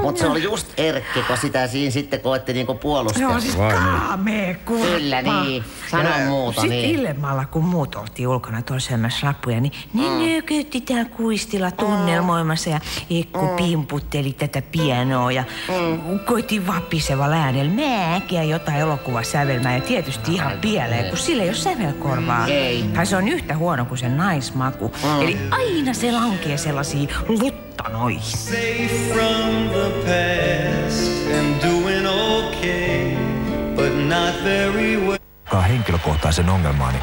Mutta se oli just Erkki, kun sitä siinä sitten koetti niinku puolustella. Joo, siis kaamee kurppa. Kyllä niin. Sano muuta niin. Illemmalla, kun muut oltiin ulkona toisemassa rappuja, niin ne mm. nökötti tää kuistilla tunnelmoimassa ja Ekku mm. pimputteli tätä pianoa ja mm. koitti vapiseva äänellä määkiä jotain elokuvasävelmää ja tietysti ihan pieleen, kun sillä ei ole sävelkorvaa. Ei. Tai se on yhtä huono kuin se naismaku. Mm. Eli aina se lankee sellaisiin luttanoihin. safe from the past and doing okay, but not very well. Henkilökohtaisen ongelmaani.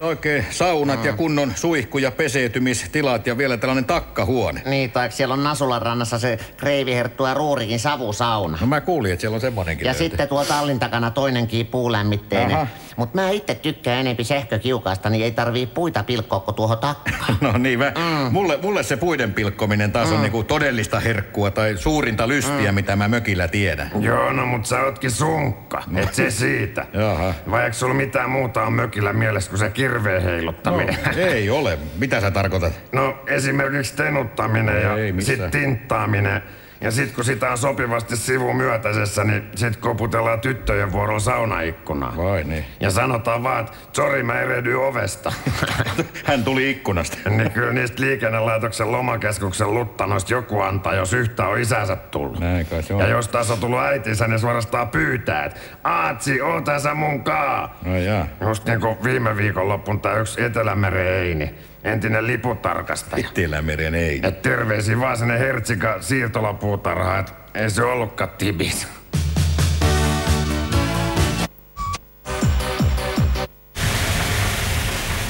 Oikein saunat ja kunnon suihku- ja peseytymistilat ja vielä tällainen takkahuone. Niin, tai siellä on Nasulan rannassa se Kreiviherttu ja Ruurikin savusauna. No mä kuulin, että siellä on semmonenkin. Ja löytyy. sitten tuo tallin takana toinenkin puulämmitteinen. Aha. Mutta mä itse tykkään enempi sähkökiukaasta, niin ei tarvii puita pilkkoa kuin tuohon takkaan. [LAUGHS] No niin, mä, mm. mulle, mulle se puiden pilkkominen taas mm. on niinku todellista herkkua tai suurinta lystiä, mm. mitä mä mökillä tiedän. Joo, no mut sä ootkin sunkka. Et se siitä. [LAUGHS] Jaha. Vai eikö sulla mitään muuta on mökillä mielessä kuin se kirveen heiluttaminen? No, ei ole. Mitä sä tarkoitat? No esimerkiksi tenuttaminen No, ei ja missään. sit tinttaaminen. Ja sit kun sitä on sopivasti sivumyötäisessä, niin sit koputellaan tyttöjen vuorolla saunaikkunaan. Vai niin. Ja sanotaan vaan, että sori mä erehdyin ovesta. [LAUGHS] Hän tuli ikkunasta. [LAUGHS] niin kyllä niistä liikennelaitoksen lomakeskuksen luttanoista joku antaa, jos yhtä on isänsä tullut. Näin kai se on. Ja jos taas on tullut äitinsä, niin suorastaan pyytää, että Aatsi, oota sä mun kaa. No jaa. Just niin kuin viime viikonloppun tää yksi Etelämeren Eini, entinen liputarkastaja. Etelämeren ei. Et terveisiä vaan sinne Hertsika siirtolapuutarhaan, et ei se ollutkaan tibis.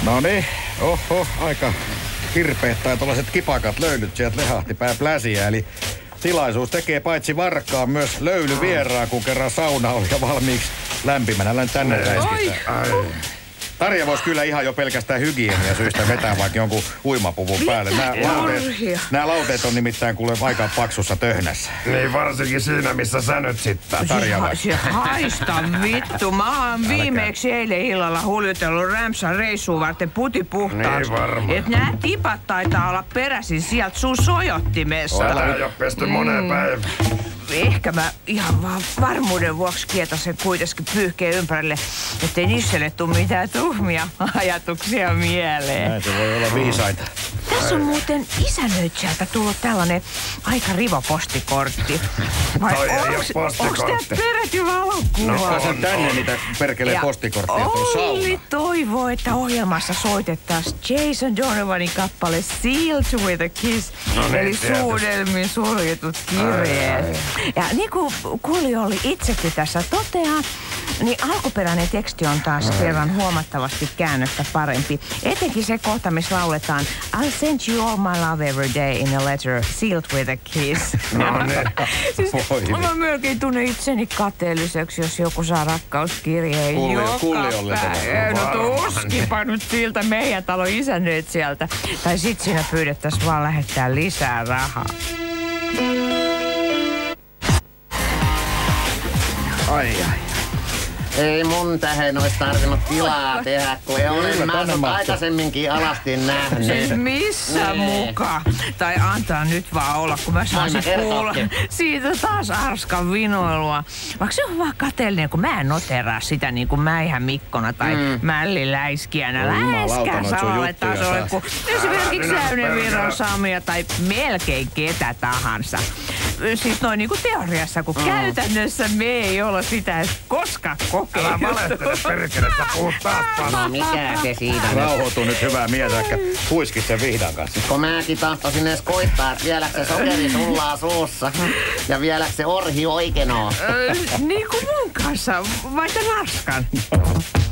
No niin, oho, aika kirpeät tai tuollaiset kipakat löylyt sieltä lehahti pää pläsiä, eli tilaisuus tekee paitsi varkkaan myös löylyvieraan, kun kerran sauna on jo valmiiksi lämpimänä Län tänne. Ai. Tarja voisi kyllä ihan jo pelkästään hygienia syistä vetää vaikka jonkun uimapuvun päälle. Nämä lauteet, nämä lauteet on nimittäin kuule aika paksussa töhnässä. Niin varsinkin siinä, missä sä nyt sitten. Tarja vai? se haista vittu. Mä oon viimeksi eilen illalla huljutellut Rämsän reissuun varten puti puhtaaksi. Niin varmaan. Et nää tipat taitaa olla peräisin sieltä sun sojottimessa. Tätä ei ole pesty moneen päivään. Ehkä mä ihan vaan varmuuden vuoksi kietasen kuitenkin pyyhkeen ympärille, ettei Nisselle tuu mitään tuhmia ajatuksia mieleen. Näin se voi olla viisaita. Tässä on muuten isännöitsijältä tullut tällainen aika riva postikortti. Vai Toi ei onks, postikortti. onks tää peräti valokuva? No, sen tänne niitä perkelee Ja postikortteja tuon Olli toivoo, että ohjelmassa soitettaisiin Jason Donovanin kappale Sealed with a Kiss, No niin, eli suudelmin suljetut kirjeet. Ja niin kuin Kuli oli itsekin tässä toteaa, niin alkuperäinen teksti on taas kerran huomattavasti käännöstä parempi. Etenkin se kohta, missä lauletaan I'll send you all my love every day in a letter sealed with a kiss. [LAUGHS] No niin. [LAUGHS] siis, Voi mä melkein tunnen itseni kateelliseksi, jos joku saa rakkauskirjeen Kulli- joka tulee. No tuskipa nyt siltä meidän talon isännöit sieltä. Tai sit siinä pyydettäisiin vaan lähettää lisää rahaa. Ai ai. Ei mun tähän olisi tarvinnut tilaa tehdä, kun ei Kyllä, mä aikaisemminkin alasti Siis nähnyt. missä Nee. muka? Tai antaa nyt vaan olla, kun mä kertoakin. kuulla siitä taas arskan vinoilua. Vaikka se on vaan kateellinen, kun mä en noteraa sitä niin kuin Mäihä Mikkona tai mm. Mälli Läiskiänä. Oi jumalauta, Läheskään noit sun samalle tasolle kuin esimerkiksi Säynen Viron. Samia tai melkein ketä tahansa. Siis noin niin kuin teoriassa, kun mm. käytännössä me ei olla sitä edes koskaan Älä kokeiltu. valehtele perkele, sä puhut taas [LAUGHS] No paljon. mikä se siinä nyt? Rauhoitu nyt hyvää mieltä, ehkä huiski sen vihdan kanssa. Kun mäkin tahtoisin edes koittaa, että vieläkö se sokeri sullaa suussa. Ja vieläkö se orhi oikeenoo. Niin kuin mun kanssa, vai te Narskan? [LAUGHS]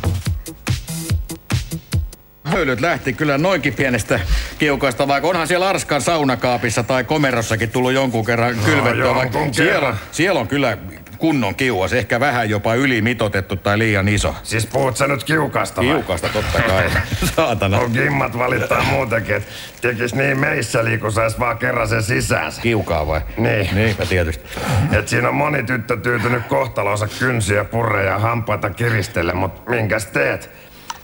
Höylyt lähti kyllä noinkin pienestä kiukaasta, vaikka onhan siellä Arskan saunakaapissa tai komerossakin tullut jonkun kerran kylvettyä. jonkun vaikka siellä, on, siellä on kyllä kunnon kiuas, ehkä vähän jopa ylimitotettu tai liian iso. Siis puhut sä nyt kiukasta vai? Kiukasta totta kai. [LAUGHS] Saatana. On gimmat valittaa muutenkin, että tekis niin meisseli, kun sais vaan kerran sen sisäänsä. Kiukaa vai? Niin. Niinpä tietysti. Et siinä on moni tyttö tyytynyt kohtalonsa kynsiä, purreja ja hampaita kiristelle, mut minkäs teet?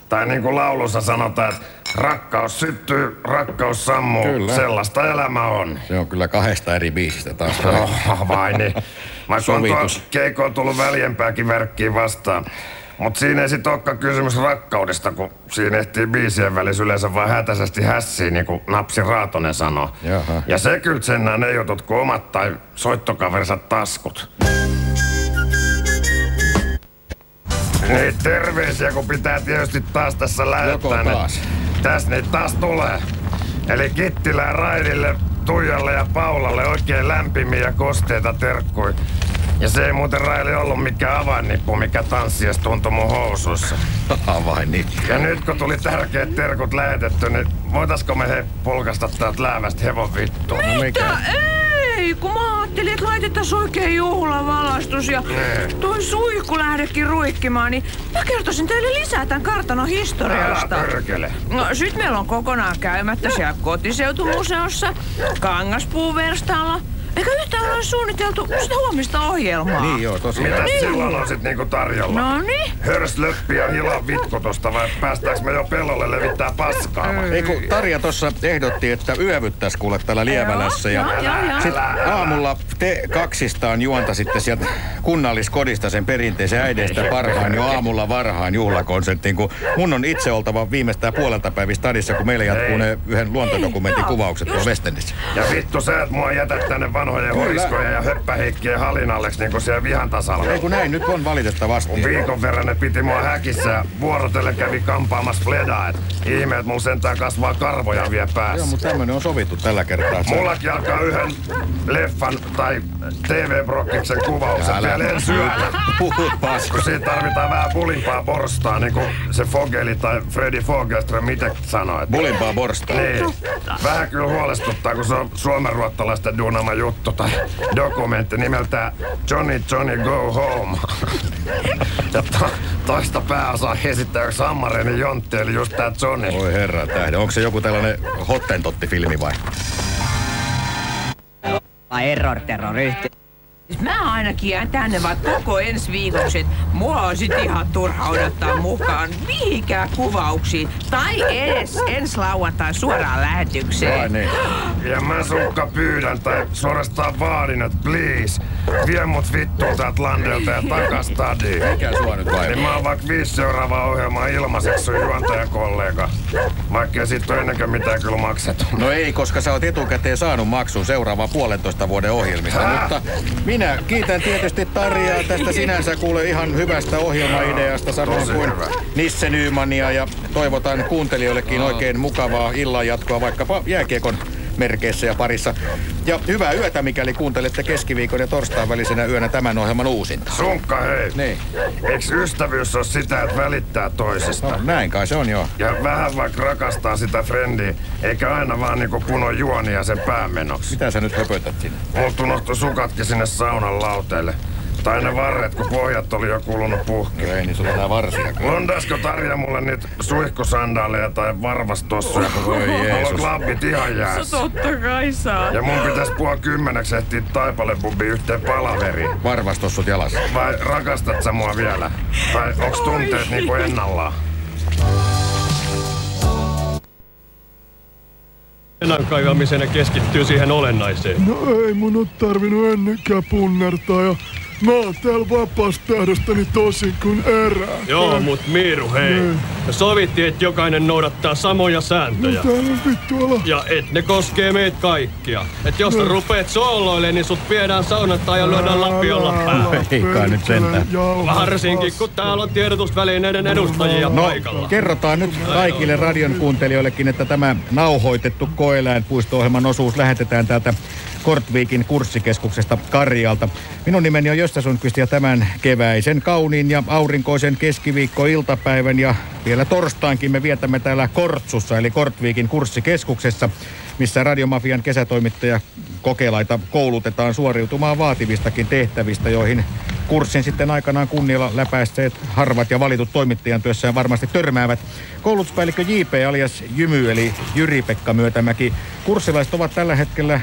Tai niin kuin laulussa sanotaan, että rakkaus syttyy, rakkaus sammuu. Kyllä. Sellaista elämä on. Se on kyllä kahdesta eri biisistä taas. Oh, vai niin. Vaikka on tuo Sovitus. keikoon tullut väljempääkin värkkiä vastaan. Mut siinä ei sit olekaan kysymys rakkaudesta, kun siinä ehtii biisien välissä yleensä vaan hätäisesti hässiin, niin kuin Napsi Raatonen sanoo. Jaha. Ja se kyllä sennää ne jutut kuin omat tai soittokaverinsa taskut. Niin, terveisiä, kun pitää tietysti taas tässä lähettää. Joko ne- taas? Tässä niitä taas tulee. Eli Kittilä ja Raidille, Tuijalle ja Paulalle oikein lämpimiä kosteita terkkui. Ja se ei muuten Raili ollut mikään avainnippu, mikä tanssies tuntui mun housuissa. [LAUGHS] Avain niin. Ja nyt kun tuli tärkeät terkut lähetetty, niin voitaisko me he polkasta täältä läävästä hevon vittu? No mikä? Ei, kun mä ajattelin, että laitetaan oikein juhlavalastus ja toi suihkulähdekin ruikkimaan, niin mä kertoisin teille lisää tämän kartanon historiasta. No sit meillä on kokonaan käymättä siellä kotiseutumuseossa, kangaspuuverstaalla, eikä yhtään ole suunniteltu sitä huomista ohjelmaa. Niin joo, tosiaan. Mitäs silloin on sit niinku tarjolla? No niin. Hörslöppi ja hilan vitkutusta vai päästäänkö me jo pellolle levittää paskaa? Ei kun Tarja tuossa ehdotti, että yövyttäis kuule täällä Lievälässä ja Joo, joo, joo. sitten aamulla te kaksistaan juontasitte sieltä kunnalliskodista sen perinteisen äideistä parhaan jo aamulla varhaan juhlakonserttiin, kun mun on itse oltava viimeistään puolelta päivistä stadissa, kun meillä jatkuu ne yhden luontodokumentin kuvaukset tuolla Westendissä. Ja vittu sä et mua jätä tänne vanhojen Kyllä. horiskojen ja höppäheikkien halinalleksi niinku siellä vihan tasalla. Ei kun näin nyt on valitettavasti. Viikon verran ne piti mua häkissä ja vuorotellen kävi kampaamassa fledaa, et ihme, et mulla sentään kasvaa karvoja vielä Joo, päässä. mutta tämmönen on sovittu tällä kertaa. Mullakin alkaa yhden leffan tai TV-brokkiksen kuvaukset Älä- vielä ensi yönä. Kun siitä tarvitaan vähän pulimpaa borstaa, niin kuin se Fogeli tai Freddy Fogelström itse sanoi. että- Bulimpaa borstaa. Niin. Vähän kyllä huolestuttaa, kun se on suomenruottalaisten duunama juttu tai dokumentti nimeltään Johnny Johnny Go Home. Ja to, toista pääosaa esittää Sammarenin Jontti, eli just tää Johnny. Voi herra tähden. Onko se joku tällainen hottentotti-filmi vai? Error terroristi. Siis Mä ainakin jään tänne vaikka koko ensi viikoksi, et mua on sit ihan turha odottaa mukaan mihinkään kuvauksiin. Tai edes ensi lauantai suoraan lähetykseen. Vai niin? Ja mä sukka pyydän tai suorastaan vaadin, että please, vie mut vittuun täältä landelta ja takas stadiin. Mikä sua nyt Niin vaivaa? mä oon vaikka viisi seuraavaa ohjelmaa ilmaiseksi sun juontajakollega. Vaikka ei siitä ole ennenkään mitään kyllä maksettu. No ei, koska sä oot etukäteen saanut maksun seuraavaa puolentoista vuoden ohjelmista. Hää? Mutta minä kiitän tietysti Tarjaa tästä sinänsä kuule ihan hyvästä ohjelmaideasta, samoin kuin. Nisse Nymania. Ja toivotan kuuntelijoillekin oikein mukavaa illanjatkoa vaikkapa jääkiekon merkeissä ja parissa. Ja hyvää yötä, mikäli kuuntelette keskiviikon ja torstain välisenä yönä tämän ohjelman uusinta. Sunkka hei. Niin. Eiks ystävyys ole sitä, että välittää toisesta? No, näin kai se on joo. Ja vähän vaikka rakastaa sitä frendiä, eikä aina vaan niinku puno juonia sen päämenoksi. Mitä sä nyt höpötät sinne? Unohtui sukatkin sinne saunan lauteelle. Tai ne varret, kun pohjat oli jo kulunut puhki. No ei, niin sulla on nää varsia. Londasko Tarja mulle niitä suihkusandaaleja tai varvastossuja? Voi Mulla Jeesus. on klappit ihan jäässä. Totta kai saa. Ja mun pitäis puhua kymmeneksi ehtiä taipalebubi yhteen palaveriin. Varvastossut jalassa. Vai rakastat sä mua vielä? Tai onks tunteet niinku ennallaan? Enän kaivamisena keskittyy siihen olennaiseen. No ei mun oo tarvinnut ennenkään punnertaa ja mä oon täällä vapaasta tahdostani tosin kuin erää. Joo, mut Miiru, hei. Niin. Me sovittiin, että jokainen noudattaa samoja sääntöjä. Täällä on vittu ala. Ja et ne koskee meitä kaikkia. Et jos sä rupeet sooloille, niin sut viedään saunantaan ja lyödään lapiolla päähän. Ei kai nyt sentään. Varsinkin, kun täällä on tiedotusvälineiden edustajia No, paikalla. kerrotaan nyt kaikille radion kuuntelijoillekin, että tämä nauhoitettu koeläinpuisto-ohjelman osuus lähetetään täältä Kortviikin kurssikeskuksesta Karjalta. Minun nimeni on Josta Sundqvist ja tämän keväisen kauniin ja aurinkoisen keskiviikko-iltapäivän ja vielä torstainkin me vietämme täällä Kortsussa eli Kortviikin kurssikeskuksessa, missä Radiomafian kesätoimittaja kokelaita koulutetaan suoriutumaan vaativistakin tehtävistä, joihin kurssin sitten aikanaan kunnialla läpäisseet harvat ja valitut toimittajan työssään varmasti törmäävät. Koulutuspäällikkö JP alias Jymy eli Jyri-Pekka Myötämäki. Kurssilaiset ovat tällä hetkellä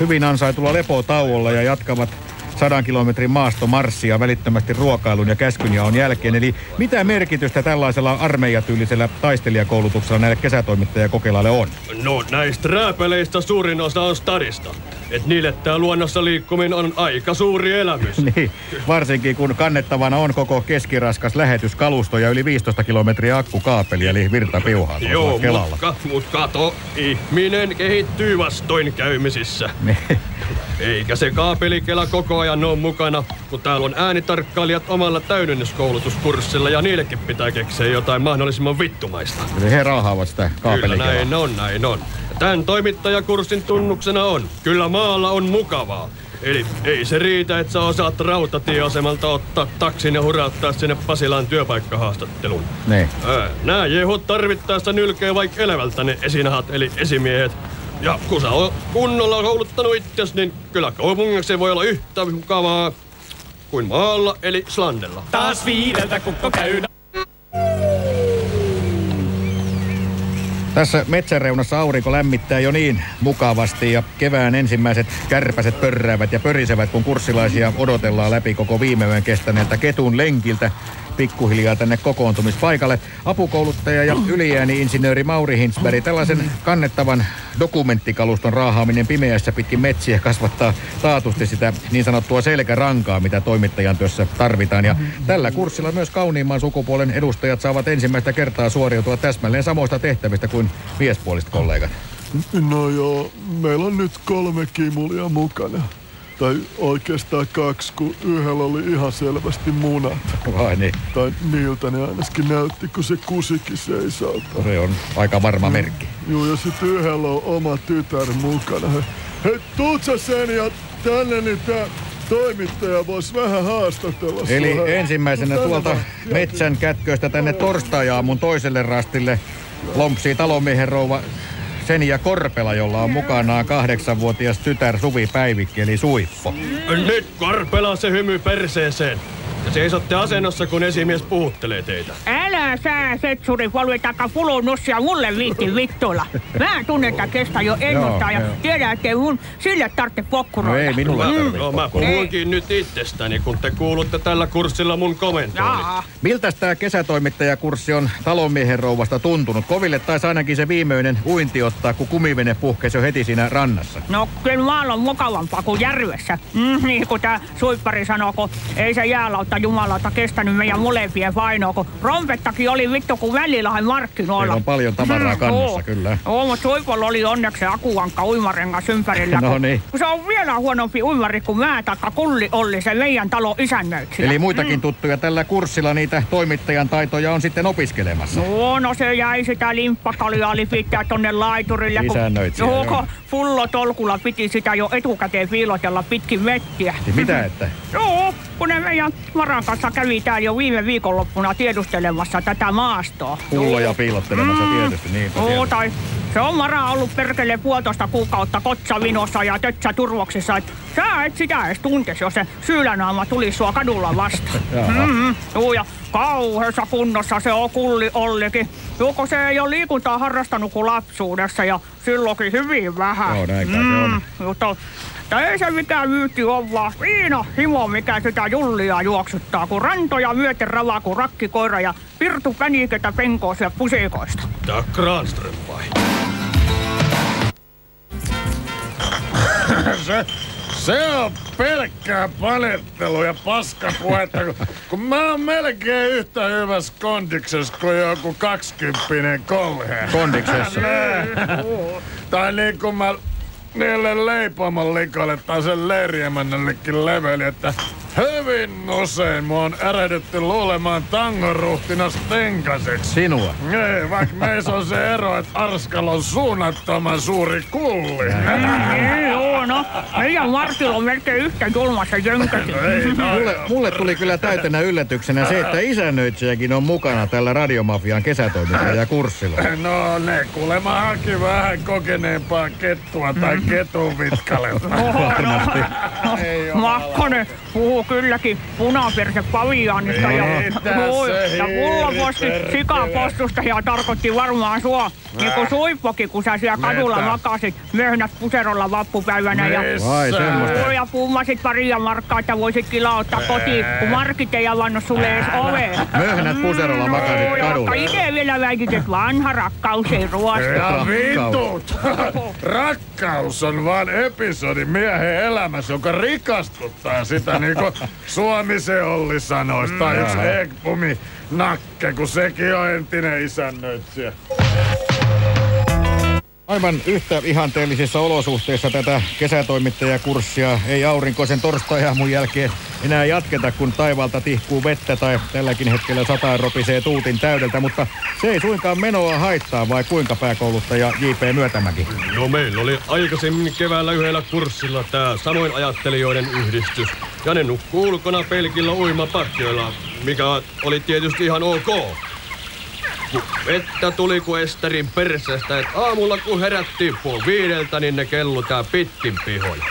hyvin ansaitulla lepotauolla ja jatkavat sadan kilometrin maastomarssia välittömästi ruokailun ja käskynjaon jälkeen. Eli mitä merkitystä tällaisella armeijatyylisellä taistelijakoulutuksella näille kesätoimittajakokeilaille on? No näistä rääpeleistä suurin osa on stadista. Et niille tää luonnossa liikkuminen on aika suuri elämys. [LAUGHS] Niin, varsinkin kun kannettavana on koko keskiraskas lähetyskalusto ja yli 15 kilometriä akkukaapeli, eli virtapiuhaa Joo, Kelalla. mutta mut kato, ihminen kehittyy vastoinkäymisissä. [LAUGHS] Niin. Eikä se kaapelikela koko ajan ole mukana, kun täällä on äänitarkkailijat omalla täydennyskoulutuskurssilla ja niillekin pitää keksiä jotain mahdollisimman vittumaista. Eli he raahaavat sitä Kyllä kaapelikelaa. näin on, näin on. Tämän toimittajakurssin tunnuksena on, kyllä maalla on mukavaa. Eli ei se riitä, että sä osaat rautatieasemalta ottaa taksin ja hurauttaa sinne Pasilaan työpaikkahaastatteluun. Niin. Ää, Nää jehot tarvittaessa nylkee vaikka elävältä ne esinahat eli esimiehet. Ja kun sä oot kunnolla kouluttanut itses, niin kyllä kaupungissa voi olla yhtä mukavaa kuin maalla eli Slandella. Taas viideltä kukko käydä. Tässä metsänreunassa aurinko lämmittää jo niin mukavasti ja kevään ensimmäiset kärpäset pörräävät ja pörisevät, kun kurssilaisia odotellaan läpi koko viime yön kestäneeltä ketun lenkiltä pikkuhiljaa tänne kokoontumispaikalle. Apukouluttaja ja yliääni-insinööri Mauri Hinsberg, tällaisen kannettavan dokumenttikaluston raahaaminen pimeässä pitkin metsiä kasvattaa taatusti sitä niin sanottua selkärankaa, mitä toimittajan työssä tarvitaan. Ja tällä kurssilla myös kauniimman sukupuolen edustajat saavat ensimmäistä kertaa suoriutua täsmälleen samoista tehtävistä kuin miespuoliset kollegat. No joo, meillä on nyt kolme kimulia mukana. Tai oikeastaan kaksi, kun yhdellä oli ihan selvästi munat. Vai niin? Tai niiltä ne ainakin näytti, kun se kusikin seisaalta. Se on aika varma merkki. Joo, ja sitten yhdellä on oma tytär mukana. Hei, hei tuut sä sen ja tänne, niin tää toimittaja vois vähän haastatella Eli sua. ensimmäisenä Tänne tuolta metsän kätköistä tänne torstai-aamun toiselle rastille lompsii talonmiehen rouva Senja Korpela, jolla on mukanaan kahdeksanvuotias tytär Suvi Päivikki, eli Suippo. Nyt Karpela se hymy perseeseen. Ja seisotte asennossa, kun esimies puhuttelee teitä. Älä sä, setsuri, polvi taka fulunussia mulle viitti vittuilla. Mä tunnen tää kestä jo ennustaa ja tiedän, ettei mun sille tarvitse pokkuroida. Mm. No mä puhunkin nyt itsestäni, kun te kuulutte tällä kurssilla mun komentooni. Miltä tämä kesätoimittajakurssi on talonmiehen rouvasta tuntunut? Koville taisi ainakin se viimeinen uinti ottaa, kun kumivene puhkesi jo heti siinä rannassa. No kyllä maalla on mukavampaa kuin järvessä. Mm, niin kuin tää suippari sanoo, kun ei se jäälauta jumalauta kestänyt meidän molempien painoa, kun rompettakin oli vittu kuin Välilahen markkinoilla. Meillä on paljon tavaraa kannessa, oo. kyllä. Oo, mutta Suipolla oli onneksi akuankka uimarengas ympärillä. No kun- niin. kun Se on vielä huonompi uimari kuin mä, taikka Kulli Olli, se meidän talo isännöitsijä. Eli muitakin tuttuja tällä kurssilla niitä toimittajan taitoja on sitten opiskelemassa. No, no se jäi sitä limppakaljaa pitää tonne laiturille. kun- Isännöitsijä, Joo, joo. kun pullo tolkulla piti sitä jo etukäteen piilotella pitkin mettiä. Siis mitä että? Joo, kun ne meidän Maran kanssa kävi täällä jo viime viikonloppuna tiedustelemassa tätä maastoa. Pulloja piilottelemassa Mm. tietysti, Oo, tietysti. tai se on Mara ollut perkele puolitoista kuukautta kotsavinossa ja tötsä turvoksissa, että sä et sitä edes tuntes, jos se syylänaama tuli sua kadulla vastaan. [LAUGHS] Jaha. mm Joo, ja kauheassa kunnossa se on kulli Ollikin. Joko se ei ole liikuntaa harrastanut kuin lapsuudessa ja silloinkin hyvin vähän. Joo, näin kai se on. Mutta mutta ei se mikään myytti on vaan viina himo, mikä sitä jullia juoksuttaa, kun rantoja myöten ravaa kuin rakkikoira ja pirtu pänikötä penkoo sieltä pusikoista. Tää Granström vai? [COUGHS] se, se on pelkkää panettelua ja paskapuhetta, kun, kun mä oon melkein yhtä hyvässä kondiksessa kuin joku kaksikymppinen kolhe. Kondiksessa? Tai niin kuin mä niille leipomon likoille tai sen leiriemännällekin leveli, että hyvin usein mua on ärähdetty luulemaan tangon ruhtinas tenkaseksi. Sinua? Ei, vaikka meissä on se ero, että Arskalla on suunnattoman suuri kulli. Niin, joo, no. Meidän Martilla on melkein yhtä julmassa jönkötin. Mulle, mulle tuli kyllä täytenä yllätyksenä se, että isännöitsijäkin on mukana tällä Radiomafian kesätoimittajakurssilla. No ne kuulemma haki vähän kokeneempaa kettua tai ketun vitkaletta. Makkonen puhuu puhuu kylläkin punaperse paviaanista ja, se ja hirviperkele? sikapostusta ja tarkoitti varmaan sua. Niin kuin suippokin, kun sä siellä kadulla makasit möhnät puserolla vappupäivänä ja Vai ja pummasit paria markkaa, että voisit kilauttaa kotiin, kun Markit ei avannut sulle edes ovea. Möhnät puserolla makasit ja kadulla. vaikka itse vielä väitit, että vanha rakkaus ei ruoasta. Ja vitut! Rakkaus on vaan episodi miehen elämässä, joka rikastuttaa sitä [LAUGHS] niin kuin Suomi se Olli sanoisi. Tai yksi Ekpumi nakke, kun sekin on entinen isännöitsijä. Aivan yhtä ihanteellisissa olosuhteissa tätä kesätoimittajakurssia ei aurinkoisen torstai-aamun jälkeen enää jatketa, kun taivaalta tihkuu vettä tai tälläkin hetkellä sataa ropisee tuutin täydeltä, mutta se ei suinkaan menoa haittaa, vai kuinka pääkouluttaja J.P. Myötämäki? No meillä oli aikaisemmin keväällä yhdellä kurssilla tää samoin ajattelijoiden yhdistys. Ja ne nukkuu ulkona pelkillä uimapatjoilla, mikä oli tietysti ihan ok. Vettä tuli kuin Esterin perseestä, että aamulla kun herättiin puoli viideltä, niin ne kellutää pitkin pihoja.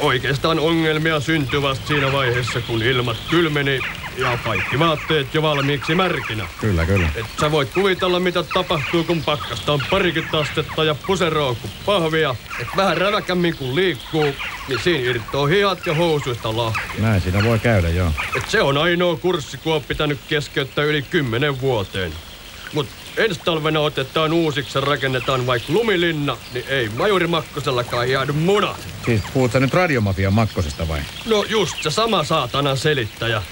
Oikeastaan ongelmia syntyi vasta siinä vaiheessa, kun ilmat kylmeni ja kaikki vaatteet jo valmiiksi märkinä. Kyllä, kyllä. Et sä voit kuvitella, mitä tapahtuu, kun pakkasta on parikymmentä astetta ja puseroa kuin pahvia. Et vähän räväkämmin kun liikkuu, niin siinä irtoo hihat ja housuista lahti. Näin siinä voi käydä, joo. Et se on ainoa kurssi, kun on pitänyt keskeyttää yli kymmenen vuoteen. Mut ensi talvena otetaan uusiksi ja rakennetaan vaikka lumilinna, niin ei Majuri Makkosellakaan jäädy munat. Siis puhut sä nyt radiomafian makkosesta vai? No just se sama saatanan selittäjä.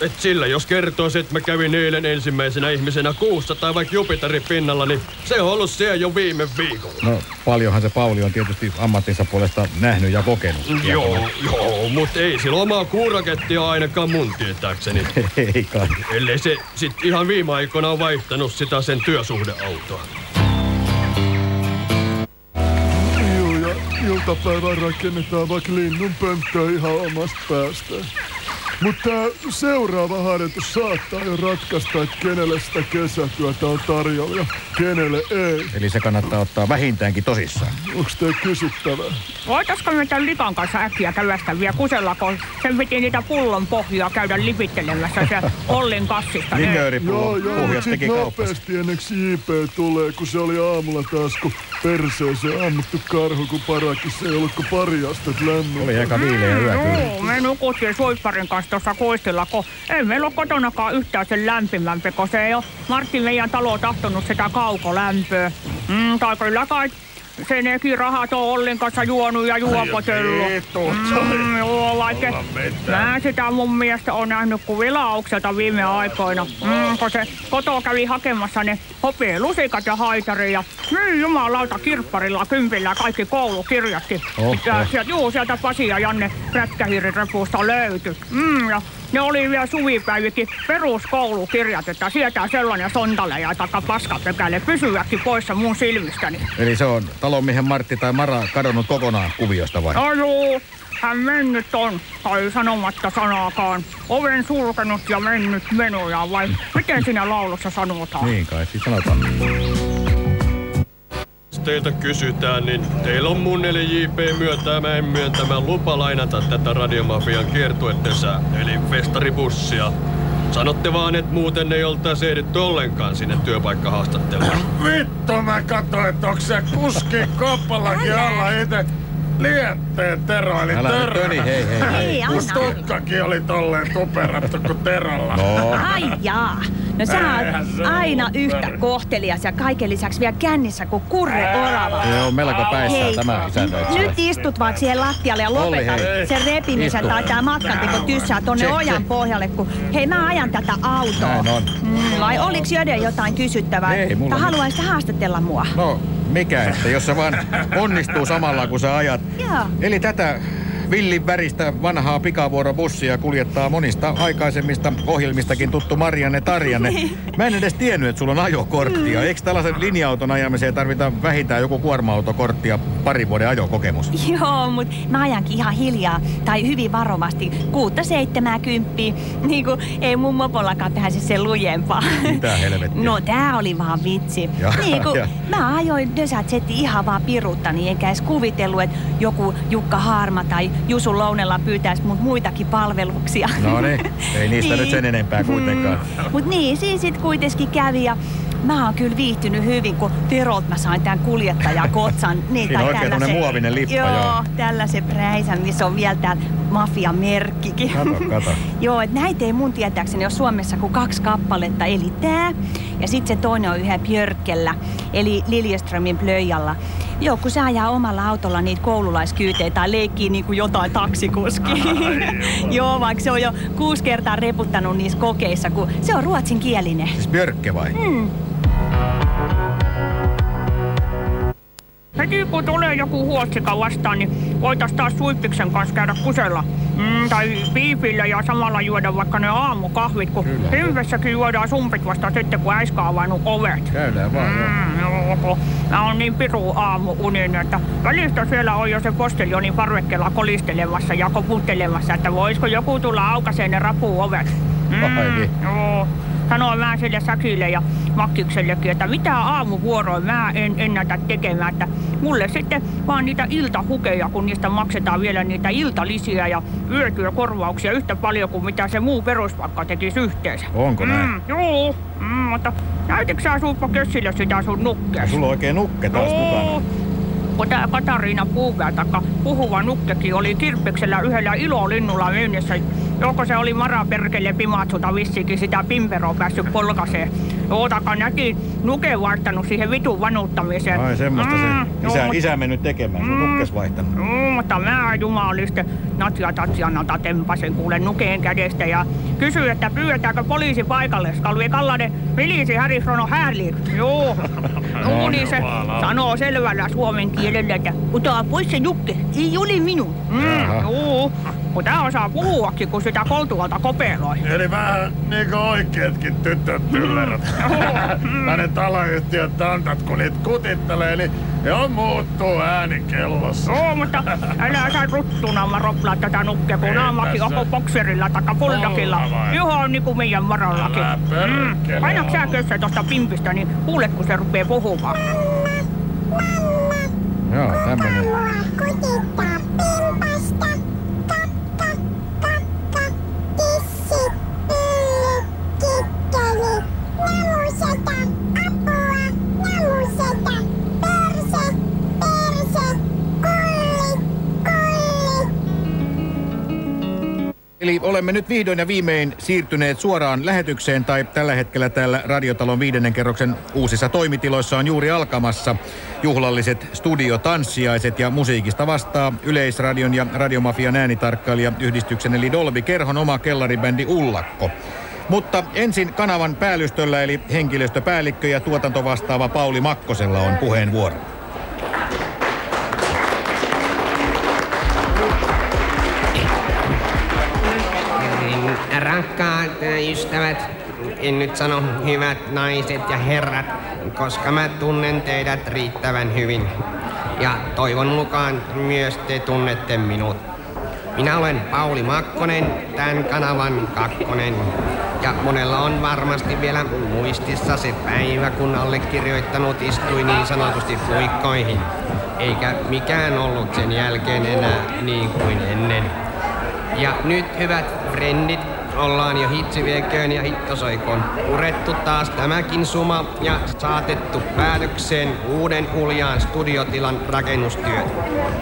Et sillä jos kertoisi, että mä kävin eilen ensimmäisenä ihmisenä kuussa tai vaikka Jupiterin pinnalla, niin se on ollut siellä jo viime viikolla. No paljonhan se Pauli on tietysti ammattinsa puolesta nähnyt ja kokenut. Joo, joo, mutta ei sillä omaa kuurakettia ainakaan mun tietääkseni. [LAUGHS] Ei kai. Ellei se sit ihan viime aikoina on vaihtanut sitä sen työsuhdeautoa. Joo, ja iltapäivän rakennetaan vaikka linnun pönttöä ihan omasta päästä. Mutta tää seuraava harjoitus saattaa jo ratkaista, että kenelle sitä kesätyötä on tarjolla ja kenelle ei. Eli se kannattaa ottaa vähintäänkin tosissaan. Onks te kysyttävää? Voitaisko me tämän likan kanssa äkkiä kävästä vielä kusella, kun sen piti niitä pullon pohjia käydä lipittelemässä se [LAUGHS] Ollin kassista. Niin Ne- Linnööripullon Joo, joo, kaupassa. nopeasti ennen JP tulee, kun se oli aamulla taas, kun perseeseen ammuttu karhu, kun parakissa ei ollut kuin pari astetta lämmöllä. Oli aika viileä yö kyllä. Joo, me nukuttiin suipparin kanssa tuossa kuistilla, kun ei meillä ole kotonakaan yhtään sen lämpimämpi, kun se ei ole Martti meidän talo tahtonut sitä kaukolämpöä. Mm, tai kyllä kai se nekin rahat on Ollin kanssa juonut ja juopotellut. Mm, joo, vaikka mä sitä mun mielestä on nähnyt kuin vilaukselta viime aikoina. Mm, kun se koto kävi hakemassa ne hopielusikat ja haitari ja niin jumalauta kirpparilla kympillä kaikki koulukirjatkin. Oho. Ja sieltä, juu, sieltä Pasi ja Janne prätkähiirirepusta löytyi. Mm, ja ne oli vielä suvipäivikin peruskoulukirjat, että sieltä sellainen sontale ja taka paskapökäle pysyäkin poissa mun silmistäni. Eli se on talonmiehen Martti tai Mara kadonnut kokonaan kuviosta vai? No juu, hän mennyt on, tai sanomatta sanaakaan. Oven sulkenut ja mennyt menojaan, vai miten siinä laulussa sanotaan? Niin kai, siis sanotaan. Teiltä kysytään, niin teillä on mun eli JP myötämään myöntämä lupa lainata tätä radiomafian kiertuetesää, eli festaribussia. Sanotte vaan, että muuten ei oltaisi ehditty ollenkaan sinne työpaikkahaastatteluun. [CLEARS THROAT] Vittu mä katsoin, että onko se kuski koppallakin alla itse lietteen Tero, eli Älä Törrö. Töni, hei, hei, hei. Ei, Kun tukkakin oli tolleen tuperattu kuin Terolla. No, Ai jaa. No sä oot aina yhtä kohtelias ja kaiken lisäksi vielä kännissä kuin kurre orava. on melko päissään Hei, tämä isännöitsijä. Nyt istut vaan siihen lattialle ja lopetat hei. sen repimisen Istu. tai tää matkanteko tyssää tonne ojan pohjalle, kun hei mä ajan tätä autoa. Näin on. Mm, vai oliks Jöde jotain kysyttävää? Ei, mulla Tai haluaisit haastatella mua? No, mikä, että jos se vaan onnistuu samalla kun sä ajat. Joo. Eli tätä villin väristä vanhaa pikavuorobussia kuljettaa monista aikaisemmista ohjelmistakin tuttu Marianne Tarjanne. Mä en edes tiennyt, että sulla on ajokorttia. Eikö tällaisen linja-auton ajamiseen tarvita vähintään joku kuorma-autokortti ja parin vuoden ajokokemus? [LAUGHS] Joo, mut mä ajankin ihan hiljaa tai hyvin varovasti. Kuutta seitsemää kymppiä. Niin kuin ei mun mopollakaan pääse sen lujempaa. Mitä helvettiä? No tää oli vaan vitsi. Ja, niin ja. mä ajoin Dösat Setti ihan vaan piruuttani, enkä edes kuvitellut, että joku Jukka Harma tai Jusu Lounella pyytäisi mut muitakin palveluksia. No niin, ei niistä [LAUGHS] nyt sen enempää kuitenkaan. Mm. Mut niin, siinä sit kuitenkin kävi ja mä oon kyllä viihtynyt hyvin, kun Terolt mä sain tämän kuljettajakotsan. [LAUGHS] Niin, Siinä on oikein tämmönen muovinen lippa, joo. joo. tällaisen präisän, missä on vielä tää mafiamerkkikin. Kato, kato. [LAUGHS] joo, et näitä ei mun tietääkseni ole Suomessa kuin kaksi kappaletta, eli tää ja sitten se toinen on yhä Björkellä, eli Liljeströmin plöjalla. Joo, kun se ajaa omalla autolla niitä koululaiskyyteitä tai leikkii niin kuin jotain taksikuski. [LAUGHS] Joo, vaikka se on jo kuusi kertaa reputtanut niissä kokeissa, kun se on ruotsinkielinen. Siis Björkke vai? Mm. Heti kun tulee joku huotsika vastaan, niin voitais taas Suippiksen kanssa käydä kusella. Mm, tai piipillä ja samalla juoda vaikka ne aamukahvit, kun Hymvessäkin juodaan sumpit vasta sitten, kun äiskä on avannut ovet. Käydään vaan, mm, joo. kun Mä on niin piru aamu unin, että välistä siellä on jo se posteljoni parvekkeella kolistelemassa ja koputtelemassa, että voisiko joku tulla aukaseen ne rapuovet. Ai niin. Joo. Sanoin mä sille Säkille ja Makkiksellekin, että mitä aamuvuoroin mä en ennätä tekemään, että mulle sitten vaan niitä iltahukeja, kun niistä maksetaan vielä niitä iltalisiä ja yötyökorvauksia yhtä paljon kuin mitä se muu peruspakka tekisi yhteensä. Onko näin? Mm, joo, mm, mutta näytitkö sä Suuppa Kössille sitä sun nukkeessa? Sulla on oikein nukke taas Joo. mukana. Katariina Puuvää taka puhuva nukkekin oli kirppiksellä yhdellä ilolinnulla myynnissä. Joko se oli maraperkele pimatsuta vissikin sitä pimperoa päässyt polkaseen. Joo, taka näki nuke vaihtanut siihen vitun vanuttamiseen. Ai semmoista se joo, isä, isä mennyt tekemään, se on nukkes vaihtanut. Joo, mutta mä jumaliste Natja Tatjanalta tempasen kuulen nukeen kädestä ja kysyi, että pyydetäänkö poliisi paikalle. Skalvi Kallanen vilisi Harrisrono härliik. Joo. Joo, [LAUGHS] niin se sanoo selvällä suomen kielellä, että ota pois se nukke, ei ole minun. Mm, joo. Kun tää osaa puhuakin, kun sitä koltualta kopeloi. Eli vähän niinku oikeetkin tytöt tyllerät. Mä [LAUGHS] ne taloyhtiöt tantat, kun niitä kutittelee, niin jo muuttuu ääni kellossa. Joo, mutta älä sä ruttuna mä roplaa tätä nukkea, kun naamakin onko bokserilla taka. Olla vai? Ihan niinku meidän varallakin. Älä perkele Painaks sä kössä tosta pimpistä, niin kuule kun se rupee puhumaan. Joo, tämmönen. Eli olemme nyt vihdoin ja viimein siirtyneet suoraan lähetykseen, tai tällä hetkellä täällä Radiotalon viidennen kerroksen uusissa toimitiloissa on juuri alkamassa juhlalliset studiotanssiaiset ja musiikista vastaa Yleisradion ja Radiomafian äänitarkkailija yhdistyksen eli Dolby Kerhon oma kellaribändi Ullakko. Mutta ensin kanavan päällystöllä eli henkilöstöpäällikkö ja tuotantovastaava Pauli Makkosella on puheenvuoro. Rakkaat ystävät, en nyt sano hyvät naiset ja herrat, koska mä tunnen teidät riittävän hyvin. Ja toivon mukaan myös te tunnette minut. Minä olen Pauli Makkonen, tämän kanavan kakkonen. Ja monella on varmasti vielä muistissa se päivä, kun allekirjoittanut istui niin sanotusti puikkoihin. Eikä mikään ollut sen jälkeen enää niin kuin ennen. Ja nyt, hyvät frendit, ollaan jo hitsi vieköön ja hittosoikoon purettu taas tämäkin suma ja saatettu päätökseen uuden uljaan studiotilan rakennustyöt.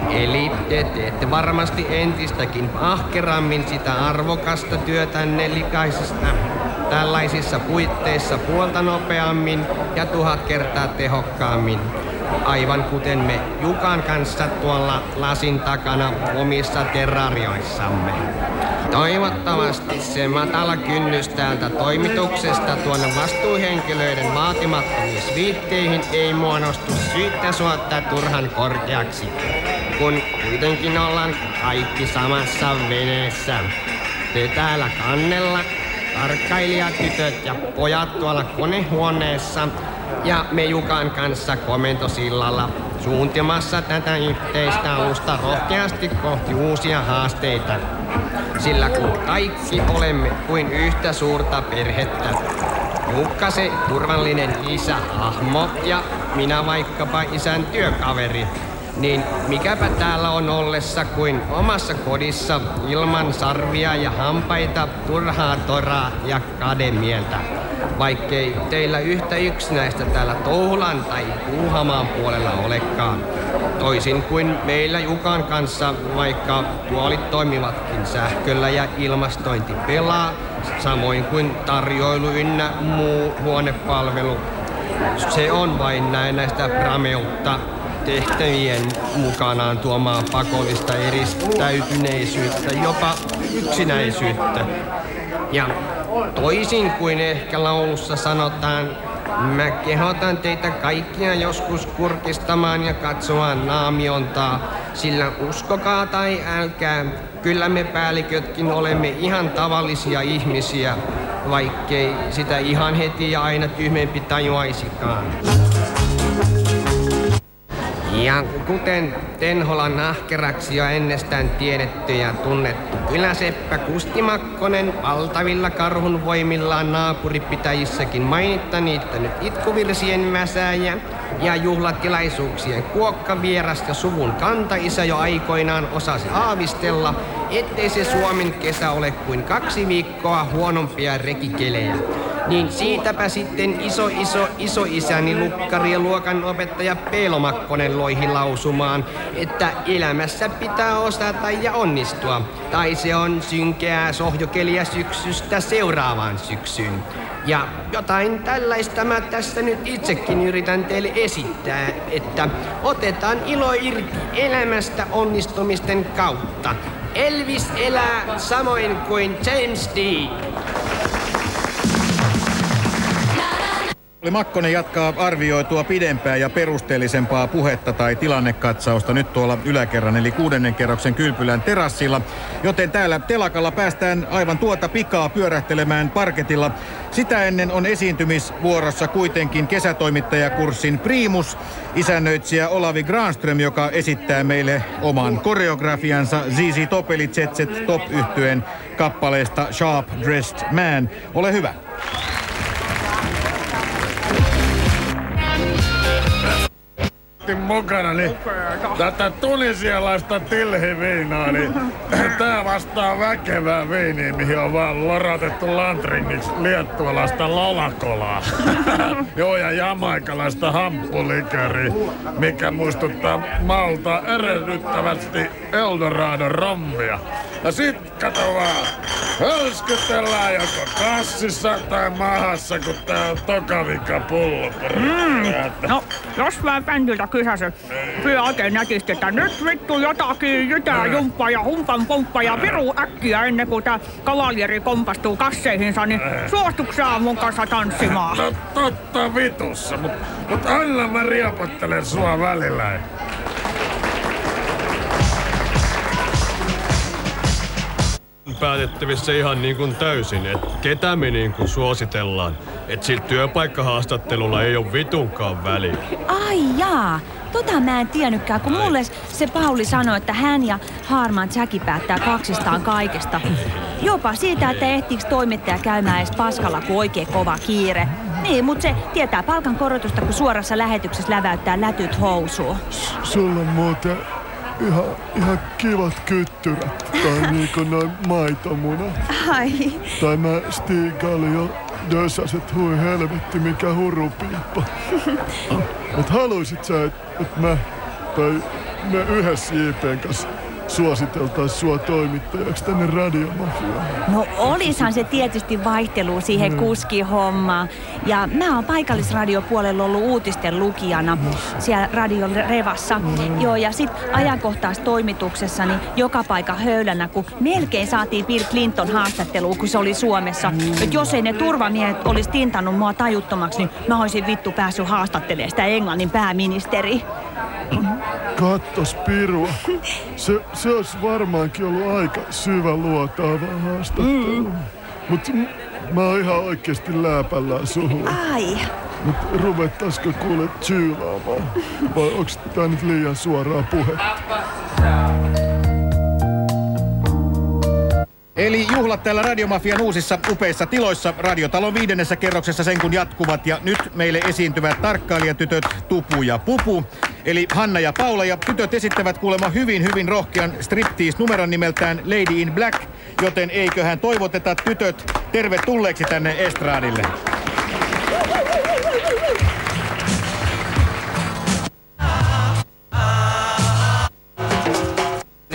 Eli te teette varmasti entistäkin ahkerammin sitä arvokasta työtänne likaisesta tällaisissa puitteissa puolta nopeammin ja tuhat kertaa tehokkaammin. Aivan kuten me Jukan kanssa tuolla lasin takana omissa terrarioissamme. Toivottavasti se matala kynnys täältä toimituksesta tuonne vastuuhenkilöiden vaatimattomiin sviitteihin ei muodostu syyttä suottaa turhan korkeaksi, kun kuitenkin ollaan kaikki samassa veneessä. Te täällä kannella, tarkkailijatytöt ja pojat tuolla konehuoneessa ja me Jukan kanssa komentosillalla suuntimassa tätä yhteistä alusta rohkeasti kohti uusia haasteita. Sillä kun kaikki olemme kuin yhtä suurta perhettä, Jukka se turvallinen isä hahmo ja minä vaikkapa isän työkaveri, Niin mikäpä täällä on ollessa kuin omassa kodissa ilman sarvia ja hampaita, turhaa toraa ja kademieltä. Vaikkei teillä yhtä yksinäistä täällä Touhulan tai Puuhamaan puolella olekaan. Toisin kuin meillä Jukan kanssa, vaikka tuolit toimivatkin sähköllä ja ilmastointi pelaa, samoin kuin tarjoilu ynnä muu huonepalvelu. Se on vain näin näistä prameutta tehtävien mukanaan tuomaa pakollista eristäytyneisyyttä, jopa yksinäisyyttä. Ja toisin kuin ehkä laulussa sanotaan, mä kehotan teitä kaikkia joskus kurkistamaan ja katsomaan naamiontaa, sillä uskokaa tai älkää, kyllä me päällikötkin olemme ihan tavallisia ihmisiä, vaikkei sitä ihan heti ja aina tyhmempi tajuaisikaan. Ja kuten Tenholan nahkeraksi jo ennestään tiedetty ja tunnettu kyläseppä Kusti Makkonen valtavilla karhun voimillaan naapuripitäjissäkin niittänyt itkuvirsien mäsääjä ja juhlatilaisuuksien kuokkavieras ja suvun kantaisä jo aikoinaan osasi aavistella, ettei se Suomen kesä ole kuin kaksi viikkoa huonompia rekikelejä. Niin siitäpä sitten iso iso iso isäni lukkari ja luokan opettaja Peelo Makkonen loihi lausumaan, että elämässä pitää osata ja onnistua. Tai se on synkeää sohjokeliä syksystä seuraavaan syksyyn. Ja jotain tällaista mä tässä nyt itsekin yritän teille esittää, että otetaan ilo irti elämästä onnistumisten kautta. Elvis elää samoin kuin James Dean. Makkonen jatkaa arvioitua pidempää ja perusteellisempaa puhetta tai tilannekatsausta nyt tuolla yläkerran eli kuudennen kerroksen kylpylän terassilla. Joten täällä telakalla päästään aivan tuota pikaa pyörähtelemään parketilla. Sitä ennen on esiintymisvuorossa kuitenkin kesätoimittajakurssin primus, isännöitsijä Olavi Granström, joka esittää meille oman koreografiansa ZZ Top eli ZZ Top yhtyeen kappaleesta Sharp Dressed Man. Ole hyvä. Otin mukana, niin tätä tunisialaista tilhiviinaa, niin [CLEARS THROAT] tää vastaa väkevää viiniä, mihin on vaan loratettu lantringiksi liettualaista lolakolaa. [LAUGHS] Joo, ja jamaikalaista hamppuliköriä, mikä muistuttaa malta erehdyttävästi Eldorado rommia. Ja sit kato vaan, hölskytellään joko kassissa tai mahassa, kun tää on tokavika. Mm. No, jos mä bändiltä kysäsen, kyllä oikein nätisti, että nyt vittu jotakin jytää jumppaa ja humpan pomppa ja viru äkkiä ennen kuin tää kavaljeri kompastuu kasseihinsa, niin suostuksaa mun kanssa tanssimaan? No totta vitussa, mut, mut aina mä riepottelen sua välillä. päätettävissä ihan niin kuin täysin, että ketä me niin kuin suositellaan. Että sillä työpaikkahaastattelulla ei ole vitunkaan väliä. Ai jaa, tota mä en tiennytkään, kun mulle se Pauli sanoi, että hän ja Harman Jackie päättää kaksistaan kaikesta. Jopa siitä, että ehtiikö toimittaja käymään edes paskalla, kun oikein kova kiire. Niin, mutta se tietää palkan korotusta, kun suorassa lähetyksessä läväyttää lätyt housuun. Sulla on muuten ihan, ihan kivat kyttyrät. Tai niinku noin maitomunat. Ai, Tai mä Stig dössäset hui helvetti mikä hurupiippa. [LAUGHS] Mut haluisit sä, että et mä tai me yhdessä JPn kanssa suositeltais sua toimittajaksi tänne radiomafiaan? no olishan se tietysti vaihtelu siihen Mm. kuskihommaan. Ja mä oon paikallisradiopuolella ollut uutisten lukijana siellä Radio Revassa. Joo, ja sit ajankohtaistoimituksessa niin joka paikka höylänä, kun melkein saatiin Bill Clinton haastatteluun, kun se oli Suomessa. Et jos ei ne turvamiehet olisi tintannut mua tajuttomaksi, niin mä olisin vittu päässyt haastattelemaan sitä Englannin pääministeri. Kattos Pirua. Se, se olisi varmaankin ollut aika syvä luotaava haastattelu. Mm. Mut m- mä oon ihan oikeesti lääpällään suhun. Ai. Mut ruvettaisiko kuule tyylaamaan? Vai onks tää nyt liian suoraa puhetta? Eli juhlat täällä Radiomafian uusissa upeissa tiloissa Radiotalon viidennessä kerroksessa sen kun jatkuvat. Ja nyt meille esiintyvät tarkkailijatytöt Tupu ja Pupu. Eli Hanna ja Paula. Ja tytöt esittävät kuulemma hyvin, hyvin rohkean striptease-numeron nimeltään Lady in Black. Joten eiköhän toivoteta tytöt tervetulleeksi tänne estraadille.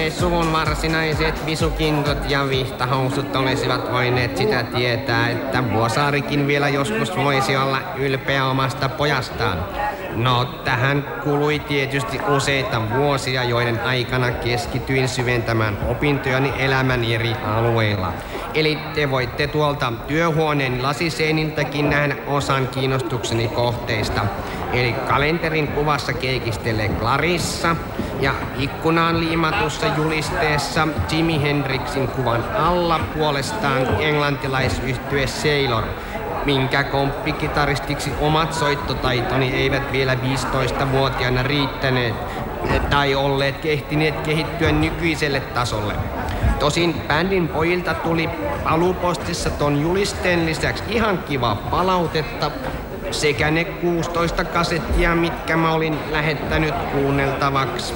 Ne suvun varsinaiset visukintot ja vihtahousut olisivat voineet sitä tietää, että Vuosaarikin vielä joskus voisi olla ylpeä omasta pojastaan. No, tähän kului tietysti useita vuosia, joiden aikana keskityin syventämään opintojani elämän eri alueilla. Eli te voitte tuolta työhuoneen lasiseiniltäkin nähdä osan kiinnostukseni kohteista. Eli kalenterin kuvassa keikistelee Clarissa ja ikkunaan liimatussa julisteessa Jimi Hendrixin kuvan alla puolestaan englantilaisyhtye Sailor, minkä komppikitaristiksi omat soittotaitoni eivät vielä 15-vuotiaana riittäneet tai olleet kehtineet kehittyä nykyiselle tasolle. Tosin bändin pojilta tuli palupostissa ton julisteen lisäksi ihan kiva palautetta sekä ne 16 kasettia, mitkä mä olin lähettänyt kuunneltavaksi.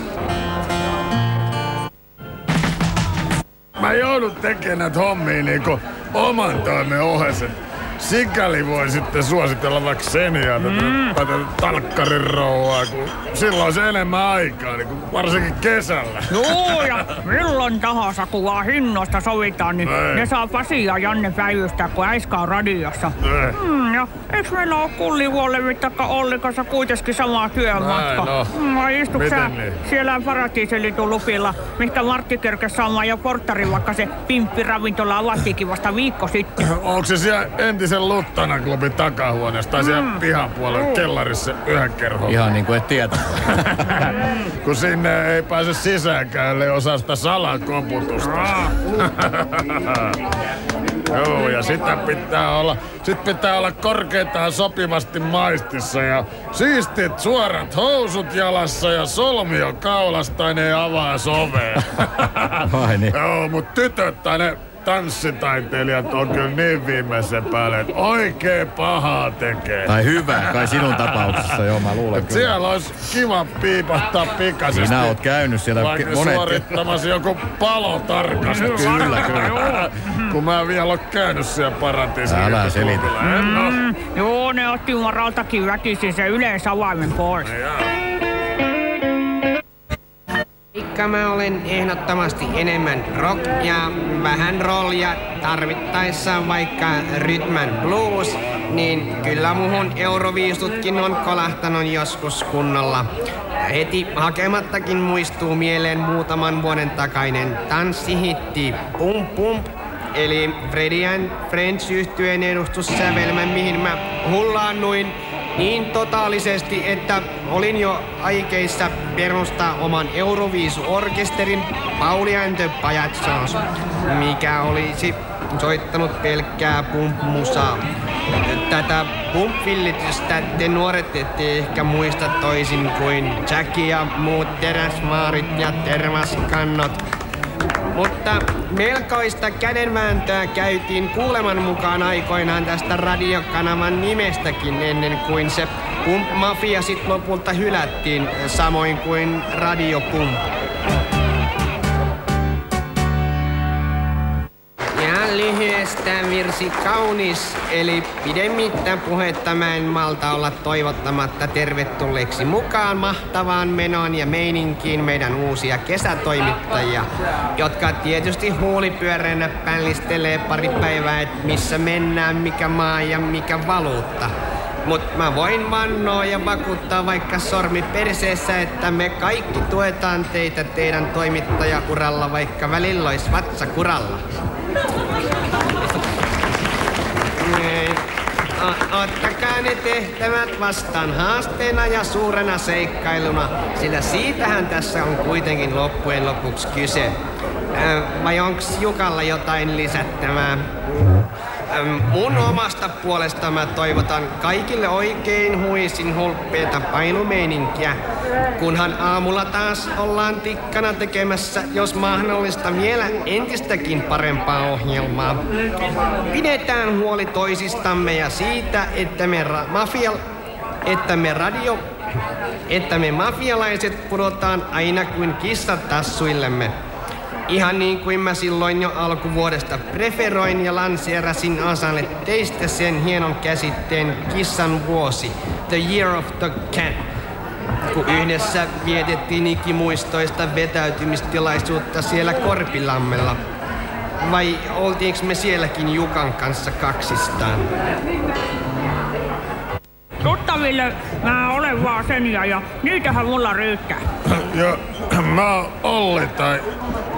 Mä joudun tekemään näitä hommia niinku oman toimen ohessa. Sikäli voi sitten suositella vaikka tätä, mm. tätä talkkarin kun silloin on se enemmän aikaa, niin kuin varsinkin kesällä. Joo, ja milloin tahansa, kun vaan hinnoista sovitaan, niin Ei. ne saa Pasi ja Janne päivystää, kun äiskä on radiossa. Ei. Mm, ja eiks meillä ole Kullivuolle taikka Olli kanssa kuitenkin sama työmatka? Näin on. Mm, vai istuks sä niin? siellä paratiiselitun lupilla, mistä Martti kerkesi saamaan jo porttarin, vaikka se pimppiravintola avattiinkin vasta viikko sitten? Onko se siellä entisen Luttana klubin takahuoneessa tai siellä Mm. pihan puolella kellarissa yhden kerhon? Ihan niin kuin et tietä. [LAUGHS] kun sinne ei pääse sisäänkään, ellei osaa sitä salakoputusta. [LAUGHS] Joo, ja sitä pitää olla, sit pitää olla korkeintaan sopivasti maistissa ja siistit suorat housut jalassa ja solmio kaulastainen avaa sovea. Vai niin? [LAUGHS] Joo, mut tytöt tai ne tanssitaiteilijat on kyllä niin viimeisen päälle, että oikein pahaa tekee. Tai hyvä, kai sinun tapauksessa, joo mä [LAUGHS] luulen kyllä. siellä olisi kiva piipahtaa pikaisesti. Sinä oot käynyt siellä monet... suorittamassa joku palotarkastus. Kyllä, kyllä. [LAUGHS] Kun mä en vielä ole käynyt siellä paratiisilla. Älä selitä. Mm, joo, ne otti Maraltakin väkisin se yleisavaimen pois. Vaikka mä olen ehdottomasti enemmän rock ja vähän roll ja tarvittaessa vaikka rytmän blues, niin kyllä muhun euroviisutkin on kolahtanut joskus kunnolla. Heti hakemattakin muistuu mieleen muutaman vuoden takainen tanssihitti Pum Pum, eli Freddy and Friends yhtyeen edustussävelmä, mihin mä hullaannuin niin totaalisesti, että olin jo aikeissa perustaa oman Euroviisu-orkesterin Pauli and the Pajazzos, mikä olisi soittanut pelkkää pump-musaa. Tätä pump-villitystä te nuoret ette ehkä muista toisin kuin Jackie ja muut teräsmaarit ja tervaskannot. Mutta melkoista kädenvääntöä käytiin kuuleman mukaan aikoinaan tästä radiokanavan nimestäkin ennen kuin se Pump Mafia sit lopulta hylättiin, samoin kuin Radio Lyhyestä virsi kaunis, eli pidemmittä puhetta mä en malta olla toivottamatta tervetulleeksi mukaan mahtavaan menoon ja meininkiin meidän uusia kesätoimittajia, jotka tietysti huulipyöreänä pällistelee pari päivää, että missä mennään, mikä maa ja mikä valuutta. Mut mä voin vannoa ja vakuuttaa vaikka sormi perseessä, että me kaikki tuetaan teitä teidän toimittajauralla, vaikka välillä ois vatsa kuralla. O- Ottakaa ne tehtävät vastaan haasteena ja suurena seikkailuna, sillä siitähän tässä on kuitenkin loppujen lopuksi kyse. Vai onks Jukalla jotain lisättävää? Mun omasta puolesta mä toivotan kaikille oikein huisin hulppeita painumeininkiä, kunhan aamulla taas ollaan tikkana tekemässä, jos mahdollista, vielä entistäkin parempaa ohjelmaa. Pidetään huoli toisistamme ja siitä, että me ra- mafia, että me radio että me mafialaiset pudotaan aina kuin kissat tassuillemme. Ihan niin kuin mä silloin jo alkuvuodesta preferoin ja lanseerasin osalle teistä sen hienon käsitteen kissan vuosi, The Year of the Cat. Kun yhdessä vietettiin ikimuistoista vetäytymistilaisuutta siellä Korpilammella. Vai oltiinko me sielläkin Jukan kanssa kaksistaan? Tuttaville mä olen vaan Senja ja niitähän mulla riittää. Ja [CLEARS THROAT] mä oon Olli tai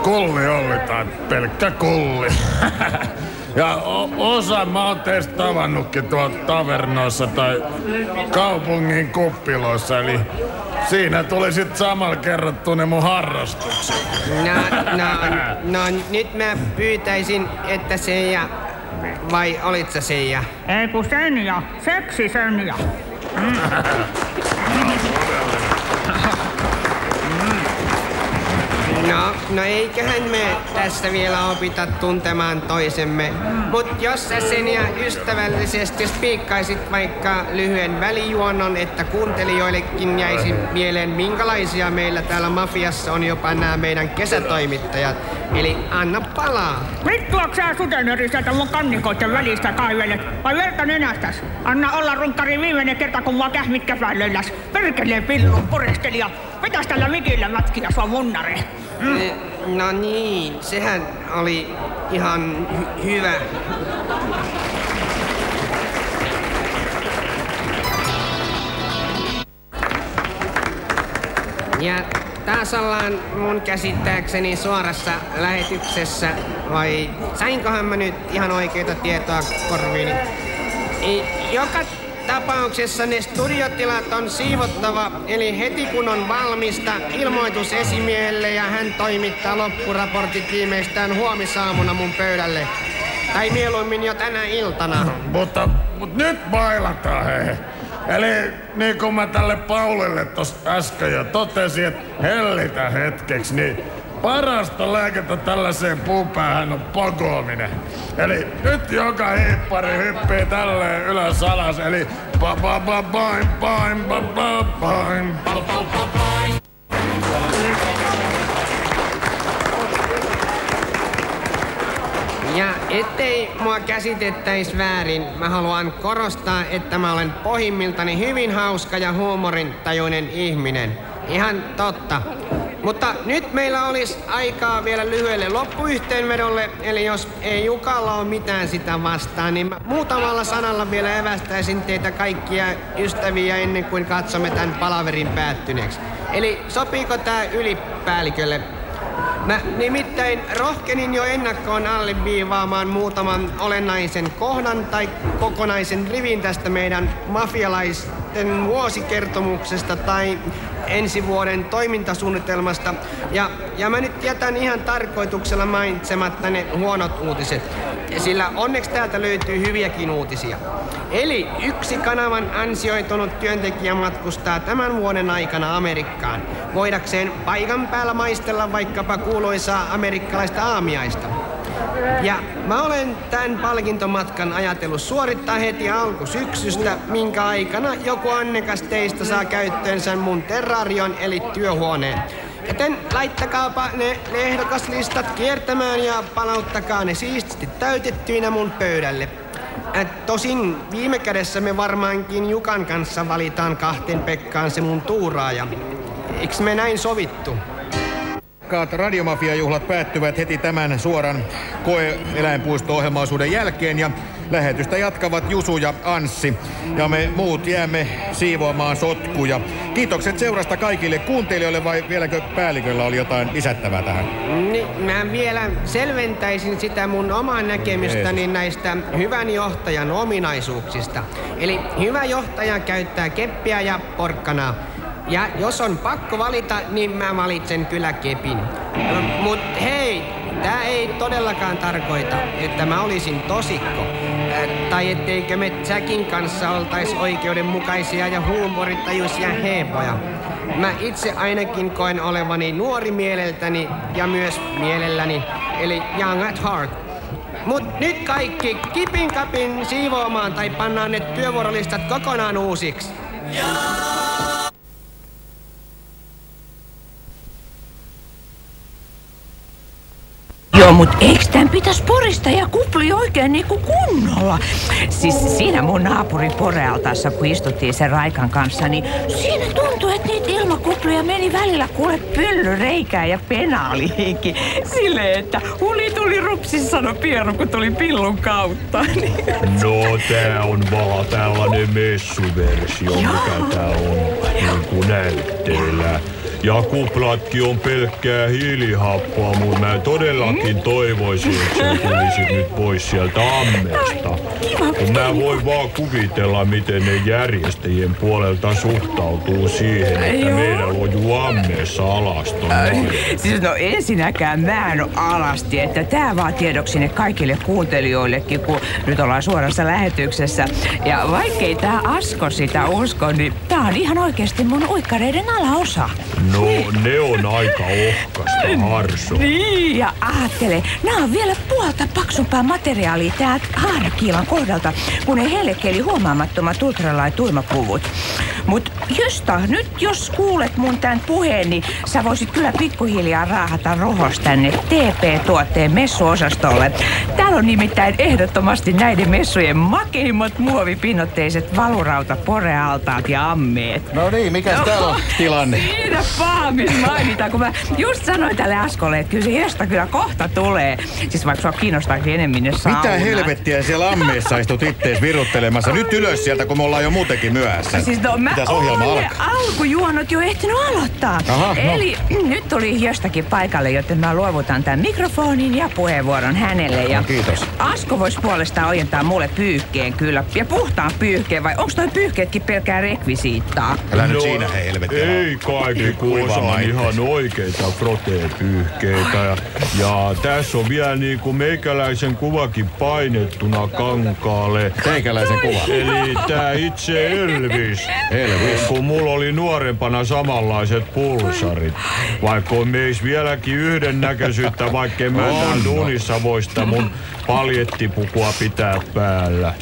Kulli Olli tai pelkkä Kulli. [LAUGHS] Ja osa mä oon teistä tavannutkin tuolla tavernoissa tai kaupungin kuppiloissa, eli siinä tuli sit samalla kerrottu ne mun harrastukset. No, no, [LAUGHS] no nyt mä pyytäisin, että Seija... Vai olit sä Seija? Ei kun Senja, seksi Senja. [LAUGHS] No, no eiköhän me tässä vielä opita tuntemaan toisemme. Mut jos sä sen ja ystävällisesti spiikkaisit vaikka lyhyen välijuonnon, että kuuntelijoillekin jäisi mieleen, minkälaisia meillä täällä mafiassa on jopa nämä meidän kesätoimittajat. Eli anna palaa. Vittuaks sä sutenöri sieltä mun kannikoiden välistä kaivelet? Vai verta nenästäs? Anna olla runkkari viimeinen kerta, kun mua kähmit käpälölläs. Perkelee pillun purestelija. Mitäs tällä mikillä mätkiä sua munnare? Eh, No niin, sehän oli ihan hy- hyvä. Ja taas ollaan mun käsittääkseni suorassa lähetyksessä, vai sainkohan mä nyt ihan oikeita tietoa korviini? Joka tapauksessa ne studiotilat on siivottava, eli heti kun on valmista, ilmoitus esimiehelle ja hän toimittaa loppuraportit viimeistään huomisaamuna mun pöydälle. Tai mieluummin jo tänä iltana. Mutta, mutta nyt bailataan hei. Eli niin kuin mä tälle Paulille tossa äsken jo totesin, että hellitä hetkeksi, niin parasta lääkettä tällaiseen puupäähän on pakoaminen. Eli nyt joka hippari hyppii tälleen ylös alas, eli pa pa pa paim paim pa pa paim pa pa pa. Ja ettei mua käsitettäis väärin, mä haluan korostaa, että mä olen pohjimmiltani hyvin hauska ja huumorintajuinen ihminen. Ihan totta. Mutta nyt meillä olisi aikaa vielä lyhyelle loppuyhteenvedolle, eli jos ei Jukalla ole mitään sitä vastaan, niin mä muutamalla sanalla vielä evästäisin teitä kaikkia ystäviä ennen kuin katsomme tämän palaverin päättyneeksi. Eli sopiiko tää ylipäällikölle? Mä nimittäin rohkenin jo ennakkoon alleviivaamaan muutaman olennaisen kohdan tai kokonaisen rivin tästä meidän mafialaisten vuosikertomuksesta tai ensi vuoden toimintasuunnitelmasta. Ja, ja mä nyt jätän ihan tarkoituksella mainitsematta ne huonot uutiset, sillä onneksi täältä löytyy hyviäkin uutisia. Eli yksi kanavan ansioitunut työntekijä matkustaa tämän vuoden aikana Amerikkaan, voidakseen paikan päällä maistella vaikkapa kuuluisaa amerikkalaista aamiaista. Ja mä olen tämän palkintomatkan ajatellut suorittaa heti alkusyksystä, minkä aikana joku annekas teistä saa käyttöönsä mun terrarion eli työhuoneen. Joten laittakaapa ne ehdokaslistat kiertämään ja palauttakaa ne siististi täytettyinä mun pöydälle. Äh, tosin viime kädessä me varmaankin Jukan kanssa valitaan kahteen Pekkaan se mun tuuraaja. Eiks me näin sovittu? Rakkaat Radiomafia-juhlat päättyvät heti tämän suoran koe-eläinpuisto-ohjelmaisuuden jälkeen ja lähetystä jatkavat Jusu ja Anssi. Ja me muut jäämme siivoamaan sotkuja. Kiitokset seurasta kaikille kuuntelijoille vai vieläkö päälliköllä oli jotain lisättävää tähän? Niin, mä vielä selventäisin sitä mun omaa näkemystäni Jeesus. näistä hyvän johtajan ominaisuuksista. Eli hyvä johtaja käyttää keppiä ja porkkanaa. Ja jos on pakko valita, niin mä valitsen kyllä kepin. Mut hei, tää ei todellakaan tarkoita, että mä olisin tosikko. Äh, tai etteikö me Jackin kanssa oltais oikeudenmukaisia ja huumoritajuisia heepoja. Mä itse ainakin koen olevani nuori mieleltäni ja myös mielelläni, eli young at heart. Mut nyt kaikki kipin kapin siivoamaan tai pannaan ne työvuorolistat kokonaan uusiksi. Mut eiks tän pitäis porista ja kupli oikein niinku kunnolla? Siis siinä mun naapuri Porealtaassa, kun istuttiin sen Raikan kanssa, niin siinä tuntui, että niitä ilmakuplia meni välillä kuule pyllyreikään ja penaaliinkin. Silleen, että huli tuli rupsis, sano Pieru, kun tuli pillun kautta. [LAUGHS] No tää on vaan tällainen messuversio, mikä tää on niinku näytteellä. Ja kuplatkin on pelkkää hiilihappoa, mutta mä todellakin toivoisin, että sä tulisit nyt pois sieltä ammesta. Kun mä voin vaan kuvitella, miten ne järjestäjien puolelta suhtautuu siihen, että Joo. meillä on ammeessa alaston Siis no ensinnäkään mä en oo alasti, että tää vaan tiedoksi ne kaikille kuuntelijoillekin, kun nyt ollaan suorassa lähetyksessä. Ja vaikkei tää Asko sitä usko, niin tää on ihan oikeasti mun uikkareiden alaosa. No, ne on aika ohkasta, [LAUGHS] Harso. Niin, ja ajattele, nää on vielä puolta paksumpaa materiaalia täältä haarakiilan kohdalta, kun ne helkeli huomaamattomat ultralait tuimapuvut. Mut Josta, nyt jos kuulet mun tän puheen, niin sä voisit kyllä pikkuhiljaa raahata rohos tänne TP-tuotteen messuosastolle. Täällä on nimittäin ehdottomasti näiden messujen makeimmat muovipinnoteiset valurauta porealtaat ja ammeet. No niin, mikäs täällä on [LAUGHS] tilanne? Siinä paamin mainita, kun mä just sanoin tälle Askolle, että kyllä se Josta kyllä kohta tulee. Siis vaikka sua kiinnostaakin enemmän ne saunat. Mitä helvettiä siellä ammeessa istut ittees viruttelemassa? Nyt ylös sieltä, kun me ollaan jo muutenkin myöhässä. Siis no, mä Mitäs ohjelma oon ne alkaa? alkujuonot jo ehtinyt aloittaa. Aha, no. Eli nyt tuli jostakin paikalle, joten mä luovutan tämän mikrofonin ja puheenvuoron hänelle. Ja No, kiitos. Asko voisi puolestaan ojentaa mulle pyyhkeen kyllä. Ja puhtaan pyyhkeen vai onko toi pyyhkeetkin pelkää rekvisiittaa? Älä nyt siinä helvetti. Ei kaikki, kun osaan ihan oikeita frotee-pyyhkeitä. Ja, ja tässä on vielä niinku meikäläisen kuvakin painettuna kankaalle. Meikäläisen kuva? Eli tää itse Elvis. Elvis. Kun mulla oli nuorempana samanlaiset pulsarit. Vaikka on meis vieläkin yhden näköisyyttä, vaikka en mä On. täällä duunissa voi sitä mun paljettipukua pitää päällä.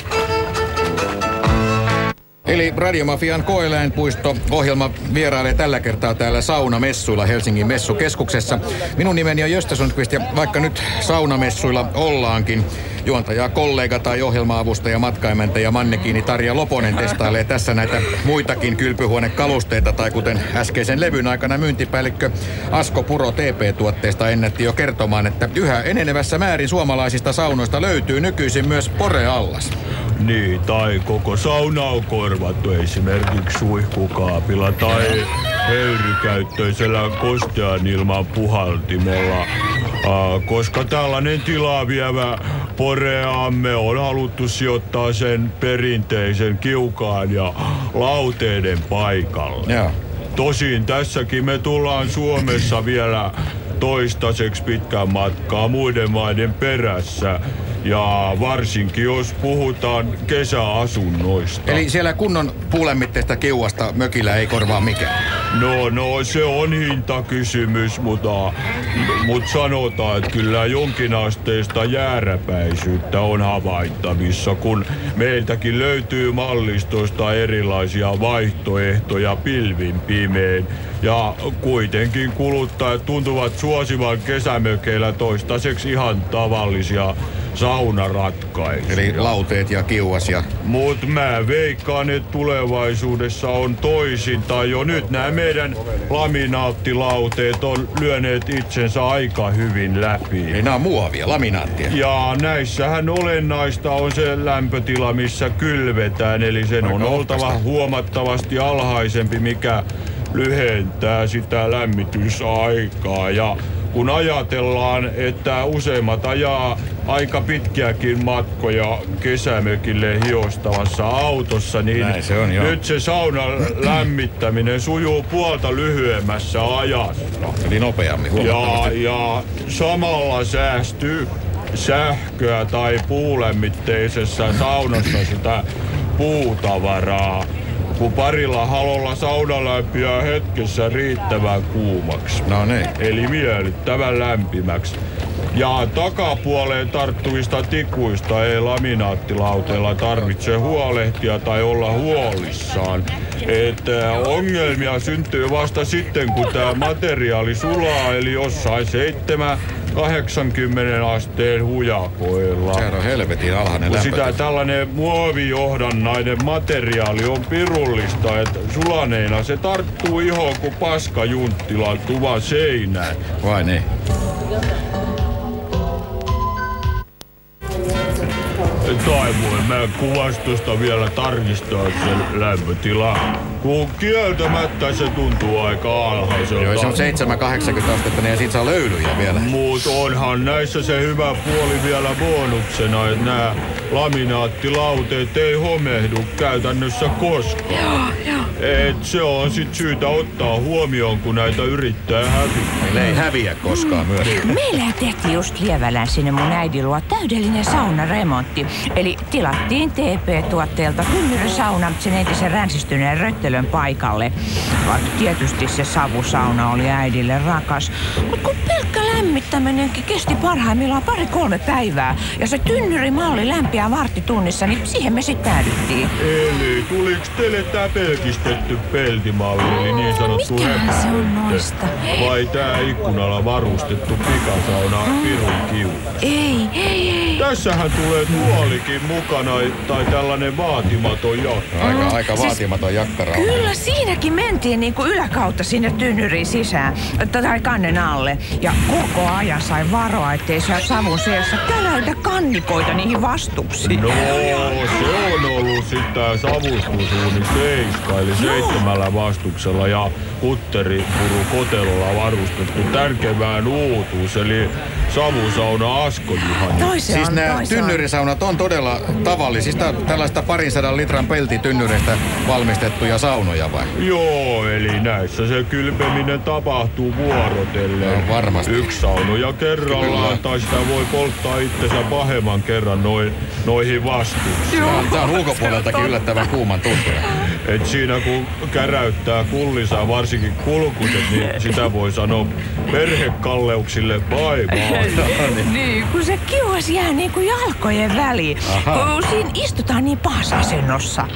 Eli Radiomafian koeläinpuisto ohjelma vierailee tällä kertaa täällä saunamessuilla Helsingin messukeskuksessa. Minun nimeni on Gösta Sundqvist ja vaikka nyt saunamessuilla ollaankin, juontaja, kollega tai ohjelma-avustaja, matkaimäntäjä Mannekiini Tarja Loponen testailee tässä näitä muitakin kylpyhuonekalusteita tai kuten äskeisen levyn aikana myyntipäällikkö Asko Puro TP-tuotteesta ennätti jo kertomaan, että yhä enenevässä määrin suomalaisista saunoista löytyy nykyisin myös poreallas. Niin, tai koko sauna on korvattu esimerkiksi suihkukaapilla tai höyrykäyttöisellä kostean ilman puhaltimella. Äh, koska tällainen tilaa vievä poreamme on haluttu sijoittaa sen perinteisen kiukaan ja lauteiden paikalle. Joo. Tosin tässäkin me tullaan Suomessa vielä toistaiseksi pitkän matkaa muiden maiden perässä. Ja varsinkin jos puhutaan kesäasunnoista. Eli siellä kunnon puulämmitteistä kiuasta mökillä ei korvaa mikään. No, no, se on hintakysymys, mutta, mutta sanotaan, että kyllä jonkinasteista jääräpäisyyttä on havaittavissa, kun meiltäkin löytyy mallistoista erilaisia vaihtoehtoja pilvin pimeen. Ja kuitenkin kuluttajat tuntuvat suosivan kesämökeillä toistaiseksi ihan tavallisia saunaratkaisuja. Eli lauteet ja kiuas ja... Mut mä veikkaan, että tulevaisuudessa on toisin. Tai jo nyt nämä meidän laminaattilauteet on lyöneet itsensä aika hyvin läpi. Eli nämä on muovia, laminaattia. Ja näissähän olennaista on se lämpötila, missä kylvetään. Eli sen on Aika oltava ohkasta. huomattavasti alhaisempi, mikä lyhentää sitä lämmitysaikaa. Ja kun ajatellaan, että useimmat ajaa aika pitkiäkin matkoja kesämökille hiostavassa autossa, niin Näin se on, joo. nyt se saunan lämmittäminen sujuu puolta lyhyemmässä ajassa. Eli nopeammin, Ja, ja samalla säästyy sähköä tai puulämmitteisessä saunassa sitä puutavaraa, kun parilla halolla sauna lämpiää hetkessä riittävän kuumaksi. No niin. Eli miellyttävän lämpimäksi. Ja takapuoleen tarttuvista tikuista ei laminaattilauteella tarvitse huolehtia tai olla huolissaan. Että ongelmia syntyy vasta sitten, kun tämä materiaali sulaa, eli jossain 7 80 asteen hujakoilla. Sehän on helvetin alhainen Kun lämpötila. sitä tällainen muovijohdannainen materiaali on pirullista, että sulaneena se tarttuu ihoon kuin paskajunttila tuvan seinään. Vai niin? Tai voin mä kuvastosta vielä tarkistaa sen lämpötila. Kun kieltämättä se tuntuu aika alhaiselta. Joo, se on 780 astetta, niin ja siitä saa löylyjä vielä. Mut onhan näissä se hyvä puoli vielä bonuksena, että nämä laminaattilauteet ei homehdu käytännössä koskaan. Et se on sit syytä ottaa huomioon, kun näitä yrittää hävittää. Ne ei häviä koskaan myös. Meillä tehtiin just Lievälään sinne mun äidin luo täydellinen saunaremontti. Eli tilattiin TP-tuotteelta tynnyrisauna sen entisen ränsistyneen röttelön paikalle. Vaikka tietysti se savusauna oli äidille rakas. Mutta kun pelkkä lämmittäminenkin kesti parhaimmillaan pari-kolme päivää ja se tynnyrimalli lämpiää varttitunnissa, niin siihen me sitten päädyttiin. Eli tuliks teille tää pelkistetty peltimalli, eli niin sanottu Mikähän se on noista? Vai tää ikkunalla varustettu pikasauna pirun kiu? Ei, ei, ei. Tässähän tulee tuolikin mukana, tai tällainen vaatimaton jakka. Aika, aika Siis- vaatimaton jakkara. Kyllä siinäkin mentiin niin kuin yläkautta sinne tynnyriin sisään, tai kannen alle. Ja koko ajan sai varoa, ettei siellä savun seassa käläytä kannikoita niihin vastuksiin. No, se on ollut sitten savustusuuni seiska, eli seitsemällä vastuksella ja kutteripuru kotelolla varustettu tärkevään uutuus, eli savusauna Askojuhani. Siis nämä tynnyrisaunat on todella tavallisista tällaista parin sadan litran peltitynnyreistä valmistettuja saunoja vai? Joo, eli näissä se kylpeminen tapahtuu vuorotellen. No, varmasti. Yksi saunoja kerrallaan, Kyllä. tai sitä voi polttaa itsensä pahemman kerran noin, noihin vastuksiin. Tää on ulkopuoleltakin yllättävän kuuman tuntunen. Et siinä kun käräyttää kullissa, varsinkin kulkuset, niin sitä voi sanoa perhekalleuksille bye. [LAUGHS] Niin, kun se kiuas jää niin kuin jalkojen väliin, Aha. kun siinä istutaan niin pahassa asennossa.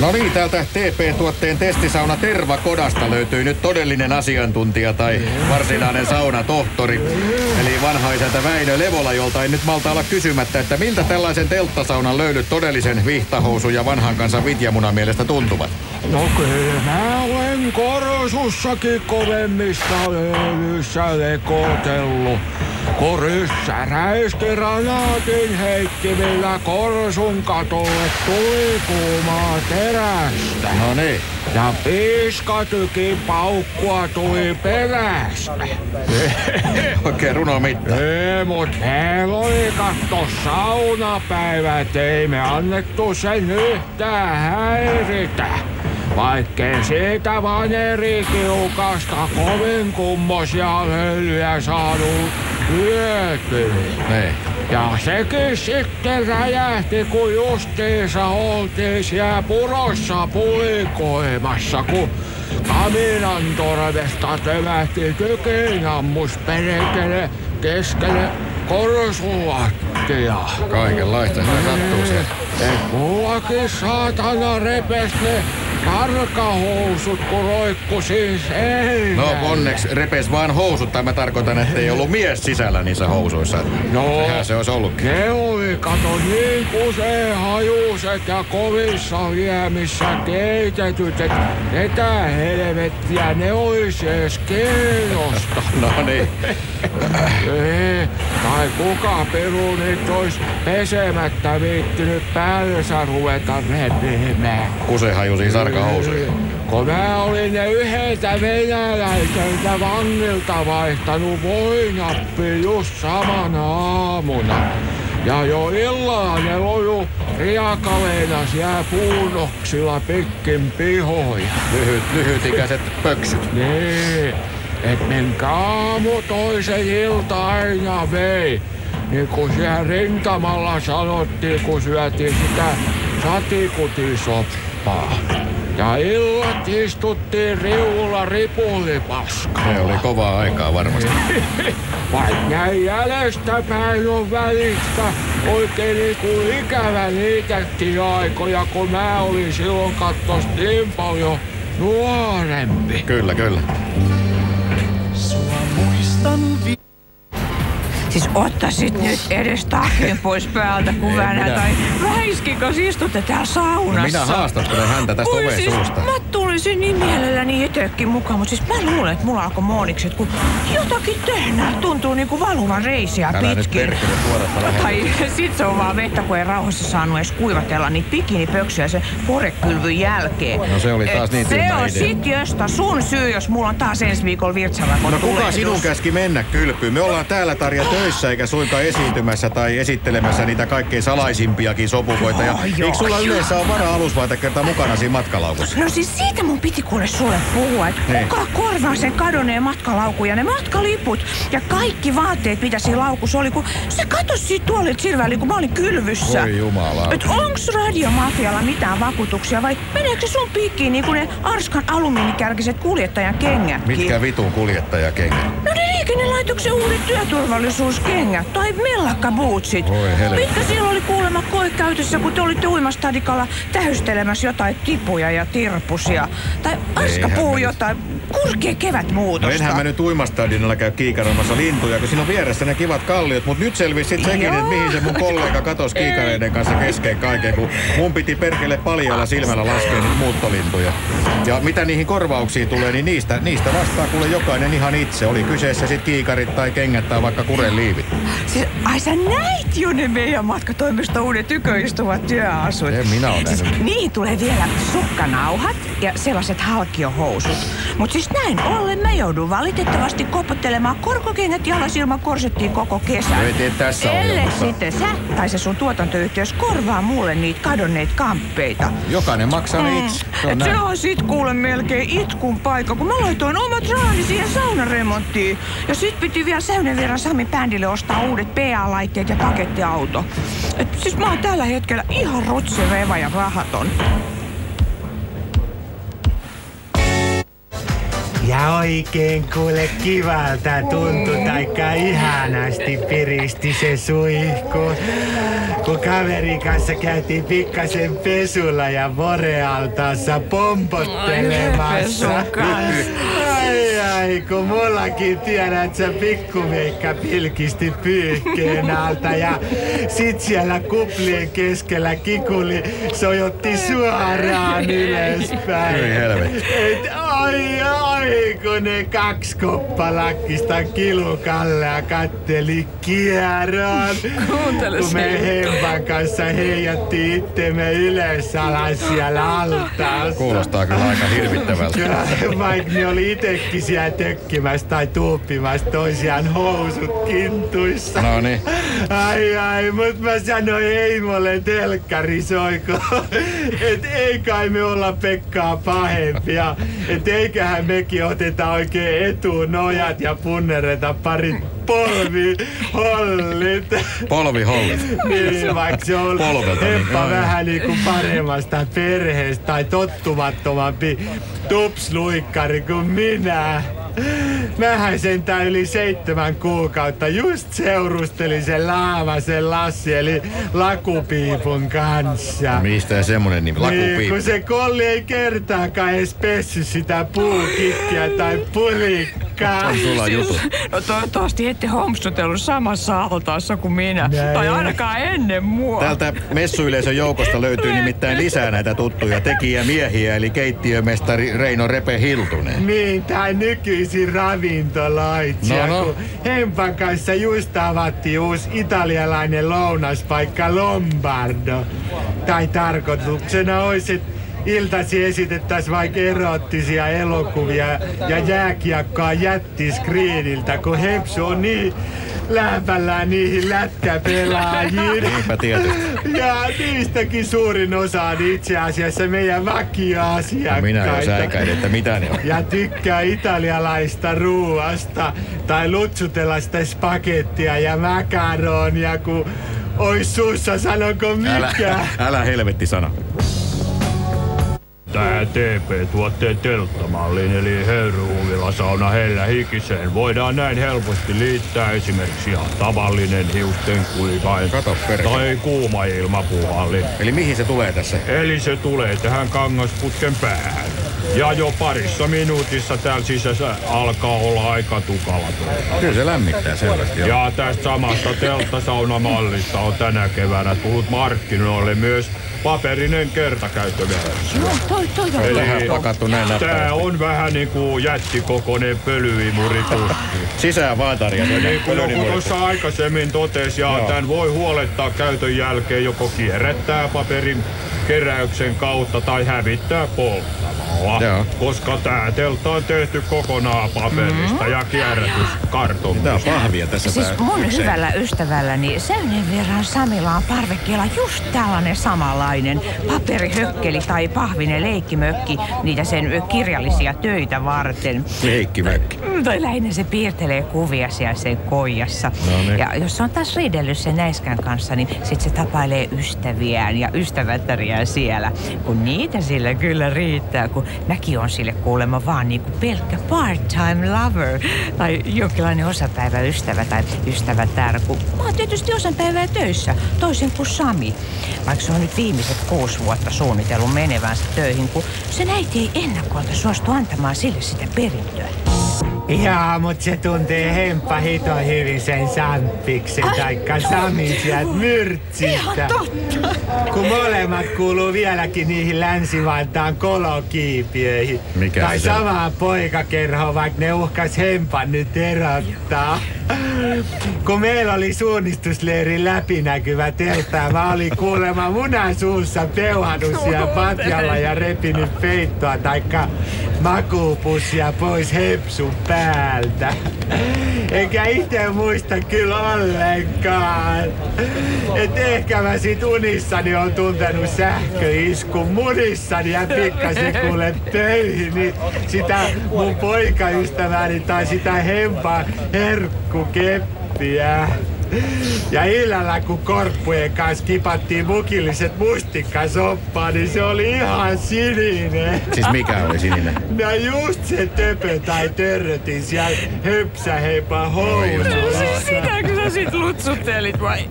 No niin, täältä TP-tuotteen testisauna Tervakodasta löytyy nyt todellinen asiantuntija tai varsinainen saunatohtori. Eli vanha isäntä Väinö Levola, jolta ei nyt malta olla kysymättä, että miltä tällaisen telttasaunan löylyt todellisen vihtahousun ja vanhan kansan vitjamunan mielestä tuntuvat. No kyllä mä olen korsussakin kovemmista löylyissä lekotellut. Kun ryssäräiski ranaatin heikkimillä korsun katolle tuli kuumaa terästä. No niin. Ja piiskatykin paukkua tuli perästä. [LAUGHS] Oikein runo mitta. Ei, mut meillä oli katto saunapäivät, ei me annettu sen yhtään häiritä. Vaikkei siitä vanerikiukasta kovin kummosia löylyjä saanut hyötyä. Niin. Ja sekin sitten räjähti, kun justiinsa oltiin siellä purossa pulikoimassa, kun kaminan torvesta tömähti tykinammus perkele keskelle korsulattia. Kaikenlaista sitä sattuu siellä. Et mullakin saatana repes ne karkahousut, kun roikku siis No onneksi repes vaan housut, tai mä tarkoitan, että ei ollut mies sisällä niissä housuissa. No. Sehän se olisi ollutkin. Ne oli, kato, niin kuseen hajuset ja kovissa liemissä keitetyt, et ketä helvettiä ne olisi edes keinosta. [LAUGHS] No niin. [LAUGHS] Ei, tai kuka peru nyt olisi pesemättä viittynyt päällensä ruveta repimään. Kusehajuisia sarkahousuja. Kun mä olin ne yhdeltä venäläiseltä vangilta vaihtanut voinappi just samana aamuna. Ja jo illalla ne loju riakaleina siellä puunoksilla pitkin pihoja. Lyhyt, lyhytikäiset pöksyt. Niin, et minkä aamu toisen ilta aina vei. Niin kuin siellä rintamalla sanottiin, kun syötiin sitä satikutisoppaa. Ja illat istuttiin riulla ripulipaskaa. Se oli kovaa aikaa varmasti. [LAUGHS] Vaikka näin jäljestäpäin on välistä oikein niinku ikävä niitäkin aikoja, kun mä olin silloin kattos niin paljon nuorempi. Kyllä, kyllä. Siis ottaisit nyt edes takin pois päältä, kun vänä tai väiskin, kun istutte täällä saunassa. No minä haastattelen häntä tästä Oi oven siis, suusta. Mä tulisin niin mielelläni itsekin mukaan, mutta siis mä luulen, että mulla alkoi moonikset, kun jotakin tehdään. Tuntuu niinku valuvan reisiä Älä nyt pitkin. perkele suorasta lähetä. Tai [LAUGHS] sit se on vaan vettä, kun ei rauhassa saanut edes kuivatella niitä bikinipöksyjä sen korekylvyn jälkeen. No se oli taas Et niin Se on idea. sit josta sun syy, jos mulla on taas ensi viikolla virtsavakon No kuka sinun käski mennä kylpyyn? Me ollaan täällä Tarja töissä eikä suinkaan esiintymässä tai esittelemässä niitä kaikkein salaisimpiakin sopukoita. Ja Oh, eikö joo, sulla joo. yleensä ole varaa alusvaate kertaa mukana siinä matkalaukussa? No siis siitä mun piti kuule sulle puhua, että Niin. kuka korvaa sen kadonneen matkalaukun ja ne matkaliput ja kaikki vaatteet, mitä siinä laukussa oli, kun se katosi siitä tuolilta sillä välin, kun mä olin kylvyssä. Voi jumala. Et onks radiomafialla mitään vakuutuksia vai meneekö se sun piikkiin niin kuin ne Arskan alumiinikärkiset kuljettajan kengätkin? Mitkä vitun kuljettajakengät? No ne liikennelaitoksen uudet työturvallisuuskengät tai helvetti. Mitkä siellä oli kuulemma koekäytössä, kun te olitte uimastadikalla tähystelemässä jotain tipuja ja tirpusia. Tai Arska puhuu mä nyt- jotain kurkea No kevätmuutosta. enhän mä nyt uimastadionilla käy kiikaroimassa lintuja, kun siinä on vieressä ne kivat kalliot, mutta nyt selvisi sit sekin, että mihin se mun kollega katosi kiikareiden kanssa kesken kaiken, kun mun piti perkele paljalla silmällä laskea niitä muuttolintuja. Ja mitä niihin korvauksiin tulee, niin niistä, niistä vastaa kuule jokainen ihan itse. Oli kyseessä sit kiikarit tai kengät tai vaikka kureliivit. Siis, ai sä näit jo ne meidän matkatoimisto uudet tyköistuvat työasut. En minä ole siis. Niihin tulee vielä sukkanauhat ja sellaiset halkiohousut. Mutta siis näin ollen mä joudun valitettavasti kopottelemaan korkokengät jalas ilman korsettiin koko kesän. No ei tee tässä Ellei ohjelmassa. sitten sä tai se sun tuotantoyhtiös korvaa mulle niitä kadonneita kamppeita. Jokainen maksaa ne itse. Se on se on sit kuule melkein itkun paikka, kun mä laitoin omat rahani siihen saunaremonttiin. Ja sit piti vielä Säynen verran Sami bändille ostaa uudet PA-laitteet ja pakettiauto. Et siis mä oon tällä hetkellä ihan rutsireva ja rahaton. Ja oikein kuule kivalta tuntui, taikka ihanasti piristi se suihku. Kun kaverin kanssa käytiin pikkasen pesulla ja vorealtaassa pompottelemassa. Ai. Ai ai, kun mullakin tiedät sä pikkuveikka pilkisti pyyhkeen alta ja sit siellä kuplien keskellä kikuli sojotti suoraan ylöspäin. Hyi helvetti. Ai ai, kun ne kaksi koppalakkista kilukallea katteli kierron. Kuuntele kun me. Hempan kanssa heijattiin itsemme ylös alas siellä altaassa. Kuulostaa kyllä aika hirvittävältä. Kyllä, vaikka ne oli itekin siellä tökkimässä tai tuuppimässä toisiaan housut kintuissa. No niin. Ai ai, mut mä sanoin Heimolle telkkari soiko, et ei kai me olla Pekkaa pahempia. Et eiköhän mekin oteta oikein etunojat ja punnereta parit polvihollit. Polvihollit. Niin, vaikka se on niin, heppa vähän niinku paremmasta perheestä tai tottumattomampi tupsluikkari kuin minä. Mähän sentään yli seitsemän kuukautta just seurustelin sen Laavasen Lassi eli Lakupiipun kanssa. Mistä semmonen nimi? Niin, Lakupiippu. kun se kolli ei kertaakaan edes pessy sitä puukikkiä tai pulikkaa. On sulla jutut. No toivottavasti ette hompsutellut samassa altaassa kuin minä. Näin. Tai ainakaan ennen mua. Täältä messuyleisön joukosta löytyy nimittäin lisää näitä tuttuja tekijämiehiä, eli keittiömestari Reino Repe Hiltunen. Niin, tai nykyisin ravintoloitsija, No, no. kun Hempan kanssa just avattiin uusi italialainen lounaspaikka Lombardo. Tai tarkoituksena olisi, että iltasi esitettäisiin vaikka erottisia elokuvia ja jääkiekkoa jättiskriiniltä, kun Hempsu on niin lämpällään niihin lätkäpelaajiin. Niinpä tietysti. Ja niistäkin suurin osa on itse asiassa meidän vakioasiakkaita. Minä jo säikäin, että mitä ne on. Ja tykkää italialaista ruuasta tai lutsutella sitä spagettia ja makaronia, kun ois suussa sanonko Älä, mikä. älä helvetti sano. Tähän TP-tuotteen telttamalliin eli höyryhuvila sauna hellä hikiseen voidaan näin helposti liittää esimerkiksi ihan tavallinen hiusten kuivain Kato perkele. tai kuuma ilmapuhalli. Eli mihin se tulee tässä? Eli se tulee tähän kangasputken päähän. Ja jo parissa minuutissa täällä sisässä alkaa olla aika tukala. Kyllä se lämmittää selvästi. Ja tästä samasta telttasaunamallista on tänä keväänä tullut markkinoille myös paperinen kertakäyttöversio. No, toi, toi on pakattu näin Tää on vähän niinku jättikokoinen pölyimuripussi. [LAUGHS] Sisään vaataria. Ja tänne niin kuin joku tuossa aikaisemmin totesi, ja Joo. tämän voi huolettaa käytön jälkeen joko kierrättää paperin keräyksen kautta tai hävittää polttamalla. Joo. Koska tää teltta on tehty kokonaan paperista ja kierrätyskartonista. Tää on pahvia tässä Siis tää mun ykseen. hyvällä ystävälläni Säynen vieraan Samilla on parvekkeella just tällainen samanlainen paperihökkeli tai pahvinen leikkimökki niitä sen kirjallisia töitä varten. Leikkimökki. Mm, Tai lähinnä se piirtelee kuvia siellä sen koijassa. No niin. Ja jos se on taas riidellyt sen näiskän kanssa, niin sit se tapailee ystäviään ja ystävättäriään siellä. Kun niitä sillä kyllä riittää, kun mäkin on sille kuulemma vaan niinku pelkkä part-time lover. Tai jonkinlainen osapäiväystävä tai ystävätär, kun mä oon tietysti osan päivää töissä, toisin kuin Sami. Vaikka se on nyt viimeiset kuusi vuotta suunnitellut menevänsä töihin, kun sen äiti ei ennakolta suostu antamaan sille sitä perintöä. Jaa, mut se tuntee hemppa hito hyvin sen Sampiksen taikka Samin sieltä myrtsistä. Ihan totta. Kun molemmat kuuluu vieläkin niihin Länsi-Vantaan kolokiipiöihin. Mikä tai se samaan poikakerhoon, vaikka ne uhkas hempan nyt erottaa. Kun meillä oli suunnistusleirin läpinäkyvä teltta ja mä olin kuulemma munan suussa peuhannut siellä patjalla ja repinyt peittoa taikka makuupussia pois hepsun päältä. Enkä itse muista kyllä ollenkaan. Et ehkä mä sit unissani on tuntenut sähköiskun munissani ja pikkasen kuule töihin, niin sitä mun poikaystäväni tai sitä hempaa herkkukeppiä. Ja illalla kun korppujen kanssa kipattiin mukilliset mustikkasoppaa, niin se oli ihan sininen. Siis mikä oli sininen? [LAUGHS] No just se töpö tai törrötin siellä höpsäheipä housuissa. Sitäkö sä sit lutsuttelit vai?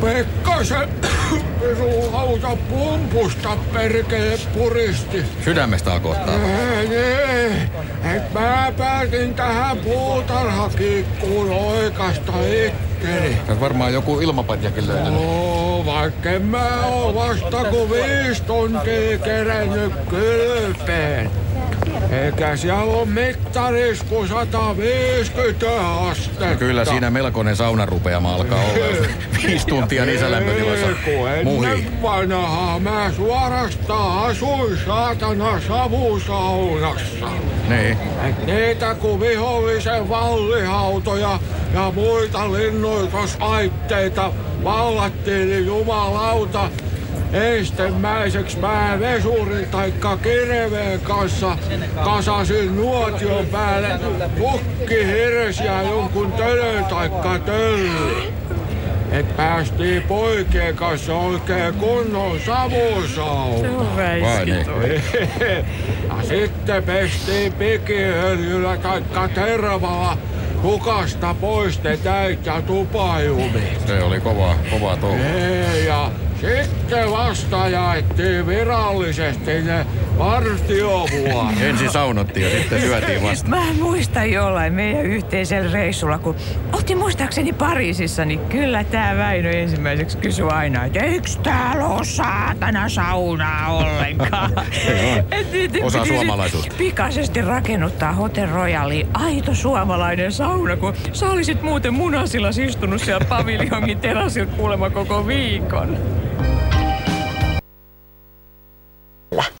Pekka se pesuhauta pumpusta perkele puristi. Sydämestä alkoittaa. Ei. Et mä päätin tähän puutarhakiikkuun oikasta itteni. Sä varmaan joku ilmapatjakin löytänyt. Oo, vaikka mä oo vasta kuin viisi tuntia kerännyt kylpeen. Eikä siellä ole mittaris kuin 150 astetta. Kyllä siinä melkoinen saunarupeama alkaa olla. Viisi tuntia niissä lämpötiloissa ennen vanhaa mä suorastaan asuin saatana savusaunassa. Niin. Niitä kun vihollisen vallihautoja ja muita linnoituslaitteita vallattiin, niin jumalauta, Ensimmäiseksi mä vesurin taikka kirveen kanssa kasasin nuotion päälle pukkihirs ja jonkun tölön taikka tölli. Et päästiin poikien kanssa oikein kunnon savusaunaan. Vai niin? [LAUGHS] Ja sitten pestiin pikiöljyllä taikka tervalla hukasta pois ne ja tupajumit. Se oli kova, kova touhu. Ei, ja sitten vasta jaettiin virallisesti ne partiovuorot. Ensin saunottiin ja sitten syötiin vasta. Mä muistan jollain meidän yhteisellä reissulla, kun oltiin muistaakseni Pariisissa, niin kyllä tää Väinö ensimmäiseksi kysyi aina, että eikö täällä ole saatana saunaa ollenkaan. [LAUGHS] Et Osa suomalaisuutta. Pikaisesti rakennuttaa Hotel Royaliin aito suomalainen sauna, kun sä olisit muuten munasilla istunut siellä paviljongin terassilla kuulemma koko viikon. 来了。